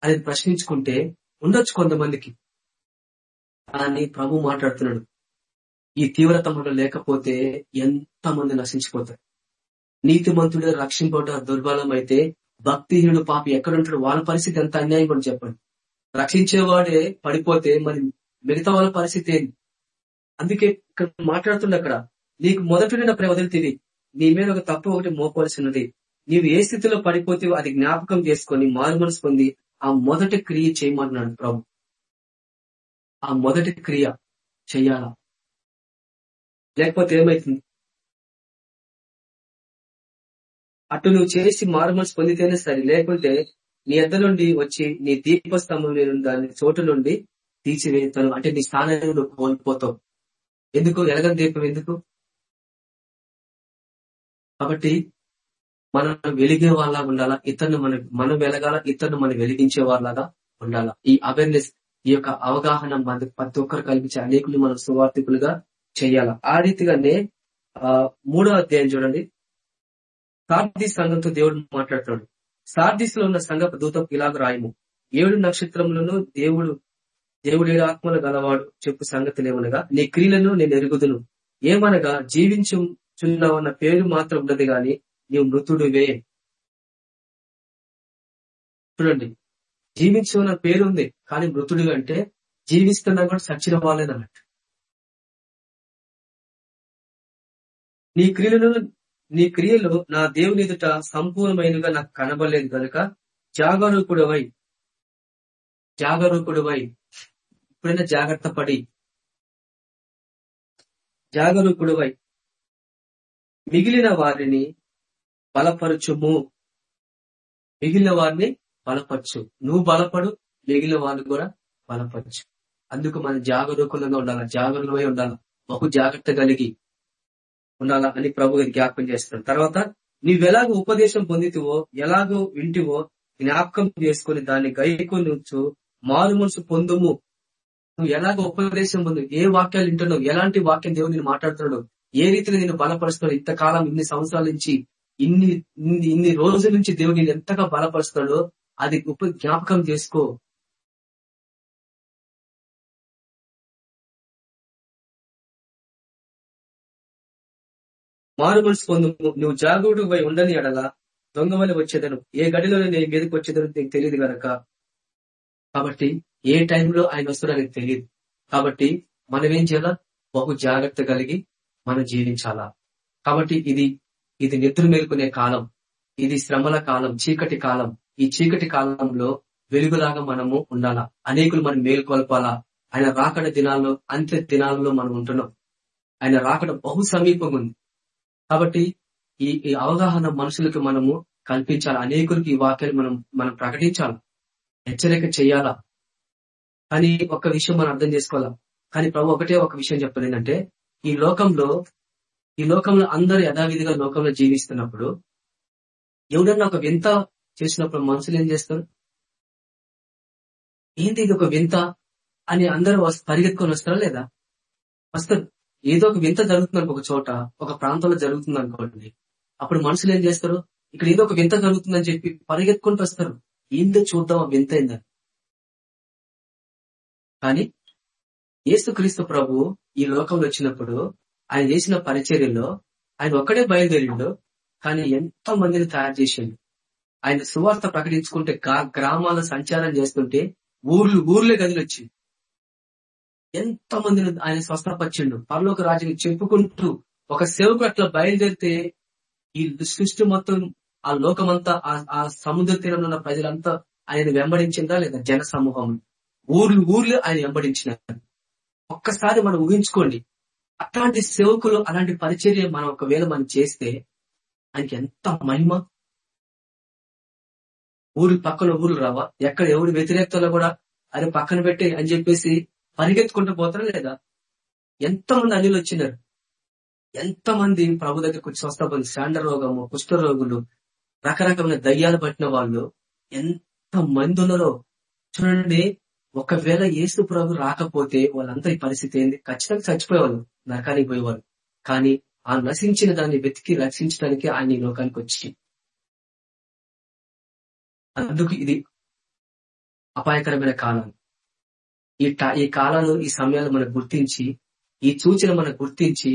అది ప్రశ్నించుకుంటే ఉండొచ్చు కొంతమందికి. అని ప్రభు మాట్లాడుతున్నాడు ఈ తీవ్రత మనలో లేకపోతే ఎంత మంది నశించిపోతారు? నీతిమంతుడు రక్షింపట దుర్బలం అయితే భక్తిహీనుడు పాపి ఎక్కడుంటాడు? వాళ్ళ పరిస్థితి ఎంత అన్యాయం కూడా చెప్పండి. రక్షించేవాడే పడిపోతే మరి మిగతా వాళ్ళ పరిస్థితి ఏంది? అందుకే ఇక్కడ మాట్లాడుతుంది అక్కడ నీకు మొదటి ప్రేమ నీ మీద ఒక తప్పు ఒకటి మోపవలసినది నీవు ఏ స్థితిలో పడిపోతే అది జ్ఞాపకం చేసుకొని మారు మనసు పొంది ఆ మొదటి క్రియ చేయమన్నాడు ప్రభు. ఆ మొదటి క్రియ చెయ్యాలా లేకపోతే ఏమైతుంది? అటు నువ్వు చేసి మారు పొందితేనే సరే. లేకుంటే నీ ఎద్ద నుండి వచ్చి నీ దీపస్తంభం దాని చోటు నుండి తీసివేస్తాను అంటే నీ స్థానాన్ని నువ్వు కోల్పోతావు ఎందుకు? ఎలగని దీపం ఎందుకు? కాబట్టి మనం వెలిగే వాళ్ళ ఉండాలా? ఇతరుని మనం మనం వెలగాల? ఇతరుని మనం వెలిగించే వాళ్ళగా ఉండాలా? ఈ అవేర్నెస్ ఈ యొక్క అవగాహన మన ప్రతి ఒక్కరు కల్పించే అనేకులు మనం సువార్థికులుగా చేయాలా? ఆ రీతిగానే ఆ మూడో అధ్యాయం చూడండి. సార్దీస్ సంఘంతో దేవుడు మాట్లాడుతున్నాడు. సార్దీస్లో ఉన్న సంఘ దూతం ఇలాగ రాయము. ఏడు నక్షత్రములను దేవుడు దేవుడు ఏడు ఆత్మలు గలవాడు చెప్పు సంగతి లేవనగా నీ క్రియలను నేను ఎరుగుదును. ఏమనగా జీవించుచున్నావన్న పేరు మాత్రం ఉండదు గాని నీవు మృతుడువే. చూడండి జీవించున్న పేరు ఉంది కానీ మృతుడు అంటే జీవిస్తున్నా కూడా సచ్చిన వాళ్ళేదన్నట్టు నీ క్రియలను నీ క్రియలు నా దేవుని ఎదుట సంపూర్ణమైనగా నాకు కనబడలేదు కనుక జాగరూకుడవై జాగరూకుడవై ఇప్పుడైనా జాగ్రత్త పడి జాగరూకుడవై మిగిలిన వారిని బలపరచుము. మిగిలిన వారిని బలపరచు. నువ్వు బలపడు మిగిలిన వారిని కూడా బలపరచు. అందుకు మనం జాగరూకులంగా ఉండాలా? జాగరూకమై ఉండాలా? బహు జాగ్రత్త కలిగి ఉండాలా అని ప్రభు జ్ఞాపకం చేస్తున్నాడు తర్వాత నీవెలాగ ఉపదేశం పొందితివో ఎలాగో వింటివో జ్ఞాపకం చేసుకుని దాన్ని గైకొనుచు మారు మనసు పొందుము. నువ్వు ఎలాగో ఉపదేశం పొందు ఏ వాక్యాలు వింటున్నావు ఎలాంటి వాక్యం దేవుడు నేను మాట్లాడుతున్నాడు ఏ రీతిలో నేను బలపరుస్తున్నాడు ఇంతకాలం ఇన్ని సంవత్సరాల నుంచి ఇన్ని ఇన్ని రోజుల నుంచి దేవుడు నేను ఎంతగా బలపరుస్తాడో అది గొప్ప జ్ఞాపకం చేసుకో. మారు మనసు పొందు నువ్వు జాగుడు పోయి ఉండని అడలా దొంగ వల్ల వచ్చేదను. ఏ గడిలో నేను మీదకి వచ్చేదను నీకు తెలియదు గనక. కాబట్టి ఏ టైంలో ఆయన వస్తాడో నీకు తెలియదు. కాబట్టి మనం ఏం చేయాలా? బహు జాగ్రత్త కలిగి మనం జీవించాలా? కాబట్టి ఇది ఇది నిద్ర మేలుకునే కాలం ఇది శ్రమల కాలం చీకటి కాలం. ఈ చీకటి కాలంలో వెలుగులాగా మనము ఉండాలా? అనేకులు మనం మేల్కొల్పాలా? ఆయన రాకడ దినాల్లో అంత్య దినాల్లో మనం ఉంటున్నాం. ఆయన రాకడ బహు సమీపంగా ఉంది. కాబట్టి ఈ ఈ అవగాహన మనుషులకు మనము కల్పించాలి? అనేకులకి ఈ వాక్యాలు మనం మనం ప్రకటించాలి? హెచ్చరిక చేయాలా? కానీ ఒక విషయం మనం అర్థం చేసుకోవాలా? కానీ ప్రభు ఒకటే ఒక విషయం చెప్పలేదు ఏంటంటే ఈ లోకంలో ఈ లోకంలో అందరూ యథావిధిగా లోకంలో జీవిస్తున్నప్పుడు ఎవడన్నా ఒక వింత చేసినప్పుడు మనుషులు ఏం చేస్తారు? ఏంటి ఇది ఒక వింత అని అందరూ వస్- పరిగెత్తుకొని వస్తారా లేదా? వస్తారు ఏదో ఒక వింత జరుగుతుంది ఒక చోట ఒక ప్రాంతంలో జరుగుతుంది అనుకోండి అప్పుడు మనుషులు ఏం చేస్తారు? ఇక్కడ ఏదో ఒక వింత జరుగుతుందని చెప్పి పరిగెత్తుకుంటూ వస్తారు. ఏందో చూద్దాం ఆ వింత ఏందని కానీ ఏసుక్రీస్తు ప్రభు ఈ లోకంలో వచ్చినప్పుడు ఆయన చేసిన పరిచర్యలో ఆయన ఒక్కడే బయలుదేరిండు కానీ ఎంతో మందిని తయారు చేసిండు. ఆయన సువార్త ప్రకటించుకుంటే గ్రామాల సంచారం చేస్తుంటే ఊర్లు ఊర్లే గదిలి వచ్చింది. ఎంతో మందిని ఆయన స్వస్థపరిచిండు. పరలోక రాజుని చెప్పుకుంటూ ఒక సేవకు అట్లా బయలుదేరితే ఈ సృష్టి మొత్తం ఆ లోకమంతా ఆ- ఆ సముద్ర తీరంలో ఉన్న ప్రజలంతా ఆయన వెంబడించిందా లేదా? జన సమూహం ఊర్లు ఊర్లు ఆయన వెంబడించినారు. ఒక్కసారి మనం ఊహించుకోండి. అట్లాంటి సేవకులు అలాంటి పరిచర్య మనం ఒకవేళ మనం చేస్తే ఆయనకి ఎంత మహిమ. ఊరు పక్కన ఊర్లు రావా? ఎక్కడ ఎవరు వ్యతిరేకతలో కూడా అది పక్కన పెట్టే అని చెప్పేసి పరిగెత్తుకుంటూ పోతారా లేదా? ఎంత మంది అనిలు వచ్చినారు? ఎంత మంది ప్రభు దగ్గరకు స్వస్థపడి శాండ రోగము కుష్ఠ రోగులు రకరకమైన దయ్యాలు పట్టిన వాళ్ళు ఎంత మంది ఉన్నారో చూడండి. ఒకవేళ యేసు ప్రభు రాకపోతే వాళ్ళంతా ఈ పరిస్థితి ఏంది? ఖచ్చితంగా చచ్చిపోయేవాళ్ళు నరకానికి పోయేవాళ్ళు. కానీ ఆ నశించిన దాన్ని వెతికి రక్షించడానికి ఆయన ఈ లోకానికి వచ్చి అందుకు ఇది అపాయకరమైన కాలం. ఈ ఈ కాలాలు ఈ సమయాలు మనం గుర్తించి ఈ సూచన మనం గుర్తించి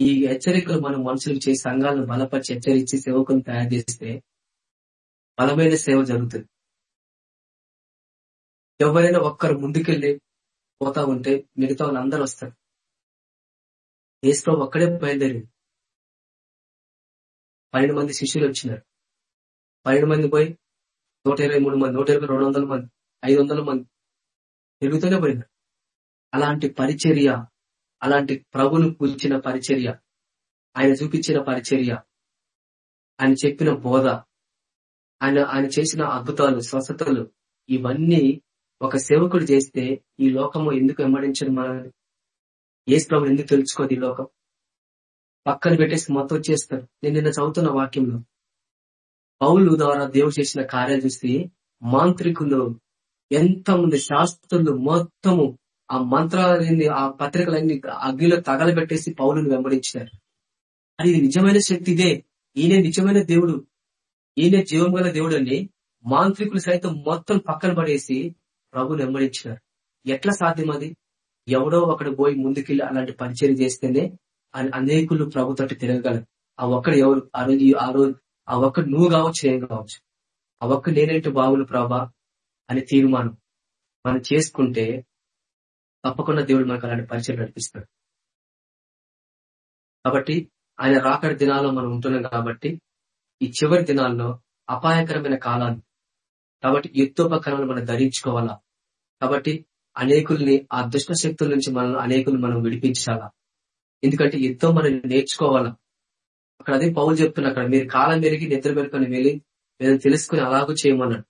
ఈ హెచ్చరికలు మనం మనుషులకు చేసి సంఘాలను బలపరిచి హెచ్చరించి సేవకులను తయారు చేస్తే బలమైన సేవ జరుగుతుంది. ఎవరైనా ఒక్కరు ముందుకెళ్ళి పోతా ఉంటే మిగతా వాళ్ళందరూ వస్తారు. ఏసుప్రభు ఒక్కడే బయలుదేరింది పన్నెండు మంది శిష్యులు వచ్చినారు. పన్నెండు మంది పోయి నూట ఇరవై మూడు మంది నూట ఇరవై రెండు వందల మంది ఐదు వందల మంది పెరుగుతూనే పోయినారు. అలాంటి పరిచర్య అలాంటి ప్రభును కూల్చిన పరిచర్య ఆయన చూపించిన పరిచర్య ఆయన చెప్పిన బోధ ఆయన ఆయన చేసిన అద్భుతాలు స్వస్థతలు ఇవన్నీ ఒక సేవకుడు చేస్తే ఈ లోకము ఎందుకు వెంబడించదు మనల్ని ఏసు ప్రభు ఎందుకు తెలుసుకోదు ఈ లోకం? పక్కన పెట్టేసి మొత్తం చేస్తారు నేను నిన్న చదువుతున్న వాక్యంలో పౌలు ద్వారా దేవుడు చేసిన కార్యాలు చూసి మాంత్రికులు ఎంతమంది శాస్త్రులు మొత్తము ఆ మంత్రాలన్నీ ఆ పత్రికలన్నీ అగ్నిలో తగలబెట్టేసి పౌలుని వెంబడించినారు. అది నిజమైన శక్తి ఇదే. నిజమైన దేవుడు. ఈయనే జీవం గల దేవుడు అని మాంత్రికులు సైతం మొత్తం పక్కన పడేసి ప్రభులు వెంబడించినారు. ఎట్లా సాధ్యం అది? ఎవడో ఒకడు పోయి ముందుకెళ్ళి అలాంటి పరిచయం చేస్తేనే అన్- అనేకులు ప్రభుతోటి తిరగగలరు. ఆ ఒక్కడు ఎవరు? ఆ రోజు ఆ రోజు ఆ ఒక్కడు నువ్వు కావచ్చు ఏం కావచ్చు. ఆ ఒక్క నేనేంటి బాగులు ప్రభా? అని తీర్మానం మనం చేసుకుంటే తప్పకుండా దేవుడు మనకు అలాంటి పరిచయం నడిపిస్తాడు. కాబట్టి ఆయన రాకడి దినాల్లో మనం ఉంటున్నాం కాబట్టి ఈ చివరి దినాల్లో అపాయకరమైన కాలాలు కాబట్టి యుద్ధోపకరణలు మనం ధరించుకోవాలా? కాబట్టి అనేకుల్ని ఆ దుష్ట శక్తుల నుంచి మనం అనేకులు మనం విడిపించాలా? ఎందుకంటే యుద్ధం మనం నేర్చుకోవాలా? అక్కడ అదే పౌలు చెప్తున్నా అక్కడ మీరు కాలం పెరిగి నిద్ర పెరుకొని వెళ్ళి నేను తెలుసుకుని అలాగూ చేయమన్నాడు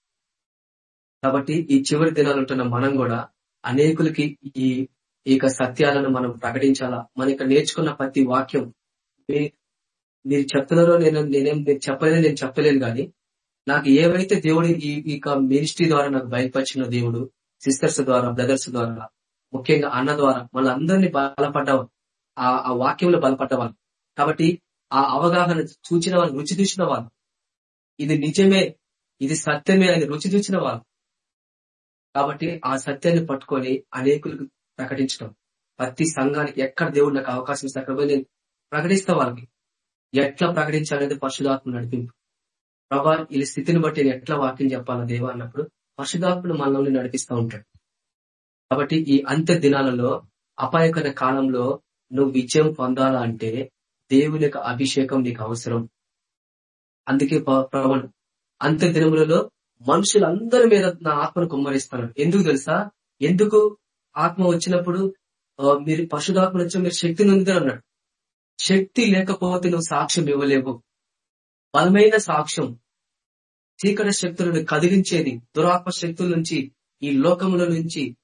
కాబట్టి ఈ చివరి దినాలుంటున్న మనం కూడా అనేకులకి ఈ ఈ యొక్క సత్యాలను మనం ప్రకటించాలా? మన ఇక్కడ నేర్చుకున్న ప్రతి వాక్యం మీ- మీరు చెప్తున్నారో నేను నేనేం నేను చెప్పలేదు నేను చెప్పలేను కానీ నాకు ఏవైతే దేవుడు ఈ మినిస్ట్రీ ద్వారా నాకు బయటపరిచిన దేవుడు సిస్టర్స్ ద్వారా బ్రదర్స్ ద్వారా ముఖ్యంగా అన్న ద్వారా వాళ్ళందరినీ బలపడ్డవారు ఆ ఆ వాక్యంలో బలపడ్డవారు కాబట్టి ఆ అవగాహన చూచిన వాళ్ళు రుచి చూసిన వాళ్ళు ఇది నిజమే ఇది సత్యమే అని రుచి చూసిన వాళ్ళు. కాబట్టి ఆ సత్యాన్ని పట్టుకొని అనేకులకు ప్రకటించడం ప్రతి సంఘానికి ఎక్కడ దేవుడు నాకు అవకాశం ఇస్తే అక్కడ నేను ప్రకటిస్తా వాళ్ళకి. ఎట్లా ప్రకటించాలనేది పరిశుధాత్మ నడిపింపు. ప్రభా ఈ స్థితిని బట్టి నేను ఎట్లా వాక్యం చెప్పాలా దేవా అన్నప్పుడు పరిశుధాత్ముడు మనల్ని నడిపిస్తూ ఉంటాడు. కాబట్టి ఈ అంత్య దినాలలో అపాయకర కాలంలో నువ్వు విజయం పొందాలా అంటే దేవుని యొక్క అభిషేకం నీకు అవసరం. అందుకే ప్రవణం అంత్య దినములలో మనుషులందరి మీద నా ఆత్మను కుమ్మరిస్తాను. ఎందుకు తెలుసా? ఎందుకు ఆత్మ వచ్చినప్పుడు మీరు పశుధాత్మ వచ్చి మీరు శక్తి నొందితే అన్నాడు. శక్తి లేకపోతే నువ్వు సాక్ష్యం ఇవ్వలేవు. బలమైన సాక్ష్యం చీకటి శక్తులను కదిలించేది దురాత్మ శక్తుల నుంచి ఈ లోకముల నుంచి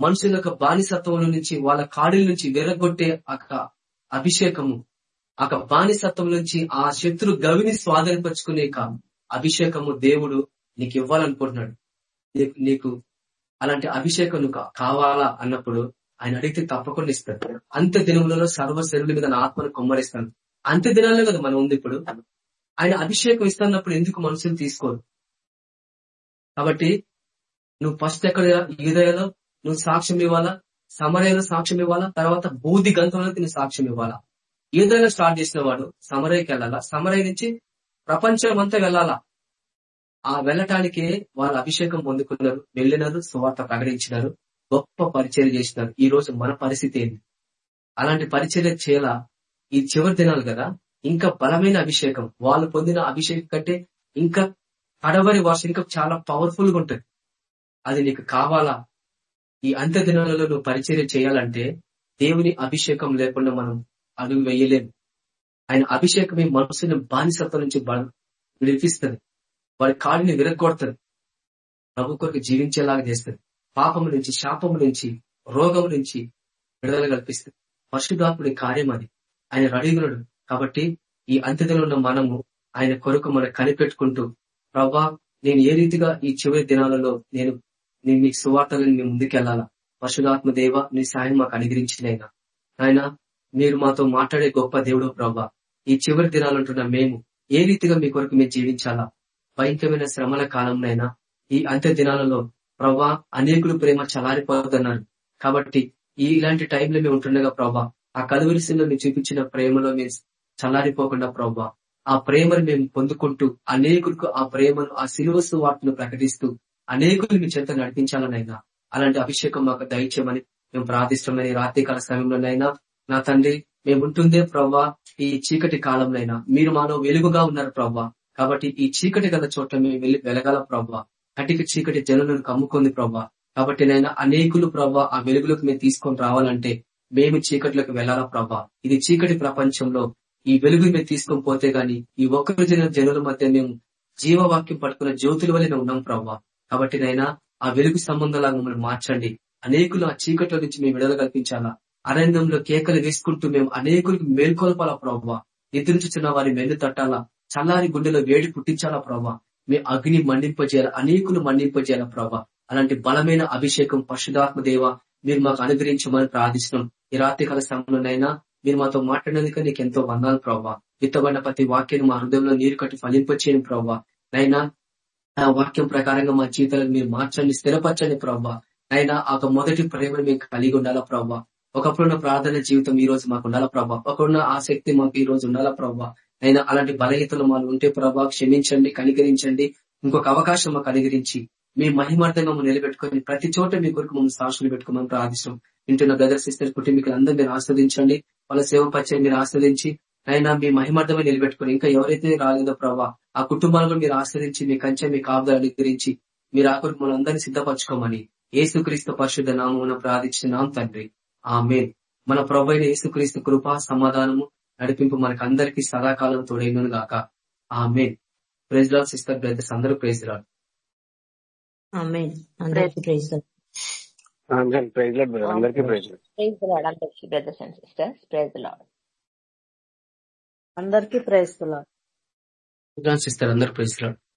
మనుషుల యొక్క బానిసత్వం నుంచి వాళ్ళ కాడిల నుంచి వెరగొట్టే ఒక అభిషేకము. ఒక బానిసత్వం నుంచి ఆ శత్రు గవిని స్వాధీనపరుచుకునే అభిషేకము దేవుడు నీకు ఇవ్వాలనుకుంటున్నాడు. నీకు అలాంటి అభిషేకం కావాలా అన్నప్పుడు ఆయన అడిగితే తప్పకుండా ఇస్తాడు. అంత్య దినములలో సర్వశరుల మీద నా ఆత్మను కొమ్మరిస్తాను. అంత్య దినాలే కదా మనం ఉంది ఇప్పుడు. ఆయన అభిషేకం ఇస్తున్నప్పుడు ఎందుకు మనుషులు తీసుకోరు? కాబట్టి నువ్వు ఫస్ట్ ఎక్కడ ఈదయలో నువ్వు సాక్ష్యం ఇవ్వాలా? సమరయలో సాక్ష్యం ఇవ్వాలా? తర్వాత బూది గంతంలోకి నువ్వు సాక్ష్యం ఇవ్వాలా? ఈదయలో స్టార్ట్ చేసిన వాడు సమరయ్యకి వెళ్ళాలా? సమరయ్య నుంచి ప్రపంచం అంతా వెళ్ళాలా? ఆ వెళ్ళటానికి వాళ్ళు అభిషేకం పొందుకున్నారు వెళ్ళినారు సువార్త ప్రకటించినారు గొప్ప పరిచయం చేసినారు. ఈ రోజు మన పరిస్థితి ఏంటి అలాంటి పరిచయం చేయాల? ఈ చివరి దినాలు కదా? ఇంకా బలమైన అభిషేకం. వాళ్ళు పొందిన అభిషేకం కంటే ఇంకా కడవరి వర్షం ఇంకా చాలా పవర్ఫుల్గా ఉంటుంది. అది నీకు కావాలా? ఈ అంత్య దినాలలో నువ్వు పరిచయం చేయాలంటే దేవుని అభిషేకం లేకుండా మనం అడుగు వేయలేము. ఆయన అభిషేకమే మనసుని బానిసత్వం నుంచి విడిపిస్తుంది. వాడి కాడిని విరగొడుతుంది ప్రభు కొరకు జీవించేలాగా చేస్తుంది పాపము నుంచి శాపము నుంచి రోగం నుంచి విడుదల కల్పిస్తుంది పరిశుధాత్ముడి కార్యం అది. ఆయన రడిగునుడు. కాబట్టి ఈ అంత్యదినంలో మనము ఆయన కొరకు మనం కనిపెట్టుకుంటూ ప్రభా నేను ఏ రీతిగా ఈ చివరి దినాలలో నేను నేను మీ సువార్తలను మేము ముందుకెళ్ళాలా పశుధాత్మ దేవ నీ సాయం మాకు అనుగ్రహించినైనా. ఆయన మీరు మాతో మాట్లాడే గొప్ప దేవుడు ప్రభా. ఈ చివరి దినాలంటున్న మేము ఏ రీతిగా మీ కొరకు మేము జీవించాలా? భయంకరమైన శ్రమల కాలంనైనా ఈ అంత్య దినాలలో ప్రభా అనేకులు ప్రేమ చలారిపోతున్నారు. కాబట్టి ఈ ఇలాంటి టైంలో మేము ఉంటుండగా ప్రభా ఆ కలువరిశిలో మీరు చూపించిన ప్రేమలో మేము చల్లారిపోకుండా ప్రభా ఆ ప్రేమను మేము పొందుకుంటూ అనేకులకు ఆ ప్రేమను ఆ సిలువసు వార్తను ప్రకటిస్తూ అనేకులు మీ చెంత నడిపించాలనైనా అలాంటి అభిషేకం మాకు దయచేయమని మేము ప్రార్థిస్తున్నాం రాత్రికాల సమయంలోనైనా నా తండ్రి మేము ఉంటుందే ప్రవ్వా ఈ చీకటి కాలంలోనైనా మీరు మాలో వెలుగుగా ఉన్నారు ప్రవ్వా. కాబట్టి ఈ చీకటి గల చోట్ల మేము వెళ్ళి వెలగాల ప్రవ్వా. కటికి చీకటి జనులను కమ్ముకుంది ప్రవ్వా. కాబట్టి నైనా అనేకులు ప్రవ్వా ఆ వెలుగులకు మేము తీసుకొని రావాలంటే మేము చీకటిలోకి వెళ్ళాలా ప్రభా ఇది చీకటి ప్రపంచంలో ఈ వెలుగు మేము తీసుకొని పోతే గాని ఈ ఒక్కరు జన జనుల మధ్య మేము జీవవాక్యం పట్టుకున్న జ్యోతుల వల్ల ఉన్నాం ప్రభా కాబట్టి నైనా ఆ వెలుగు సంబంధాలను మమ్మల్ని మార్చండి. అనేకులు ఆ చీకట్లో నుంచి మేము విడుదల కల్పించాలా అరణ్యంలో కేకలు వేసుకుంటూ మేము అనేకులకు మేల్కొల్పాలా ప్రభావ నిద్రించుతున్న వారి మెల్లు తట్టాలా? చల్లారి గుండెలో వేడి పుట్టించాలా ప్రభావ మీ అగ్ని మండింపజేయాలా? అనేకులు మండింపజేయాలా ప్రభా అలాంటి బలమైన అభిషేకం పశుధాత్మ దేవ మీరు మాకు అనుగ్రహించమని ప్రార్థిస్తున్నాం. ఈ రాత్రికాల సమయంలోనైనా మీరు మాతో మాట్లాడినందుకు నీకు ఎంతో వందాలు ప్రభావ విత్తబడిన ప్రతి వాక్యాన్ని మా హృదయంలో నీరు కట్టి ఫలింపచేయని ప్రభావ నైనా ఆ వాక్యం ప్రకారంగా మా జీవితాలను మీరు మార్చండి స్థిరపరచండి ప్రభావ అయినా ఆ మొదటి ప్రేమను మీకు కలిగి ఉండాలా ప్రభావ ఒకప్పుడున్న ప్రార్థన జీవితం ఈ రోజు మాకు ఉండాలా ప్రభావ ఒకడున్న ఆసక్తి మాకు ఈ రోజు ఉండాలా ప్రభావ అయినా అలాంటి బలహీతలు మాకు ఉంటే ప్రభావ క్షమించండి కనికరించండి. ఇంకొక అవకాశం మాకు అనుగరించి మీ మహిమార్థంగా మమ్మల్ని నిలబెట్టుకొని ప్రతి చోట మీ కొరకు మమ్మల్ని సాక్షులు పెట్టుకోమని ప్రార్థిస్తాం ఇంటున్న బ్రదర్ సిస్టర్ కుటుంబీకులందరూ మీరు ఆస్వాదించండి వాళ్ళ సేవ పరిచయం మీరు ఆస్వాదించి అయినా మీ మహిమార్థమే నిలబెట్టుకుని ఇంకా ఎవరైతే రాలేదో ప్రభావ ఆ కుటుంబాలను మీరు ఆశ్రదించి మీ కంచె మీ కాపుదాలు గురించి మీరు ఆ కొరకు మనందరినీ సిద్ధపరచుకోమని ఏసుక్రీస్తు పరిశుద్ధ నామం ప్రార్థించినాం తండ్రి. ఆమె మన ప్రభు అయిన యేసుక్రీస్తు కృప సమాధానము నడిపింపు మనకు అందరికీ సదాకాలం తోడైనను గాక. ఆమె ప్రైజ్ రాల్ సిస్టర్ బ్రదర్స్ అందరూ ప్రైజ్ రాల్ అందరికీ ప్రైజ్ ప్రైజ్ అందరికీ ప్రైజ్ ప్రైజ్ లాడ్ అందరికీ brothers and sisters praise Lord అందరికీ ప్రైజ్ సిస్టర్ అందరూ ప్రైజ్ రాల్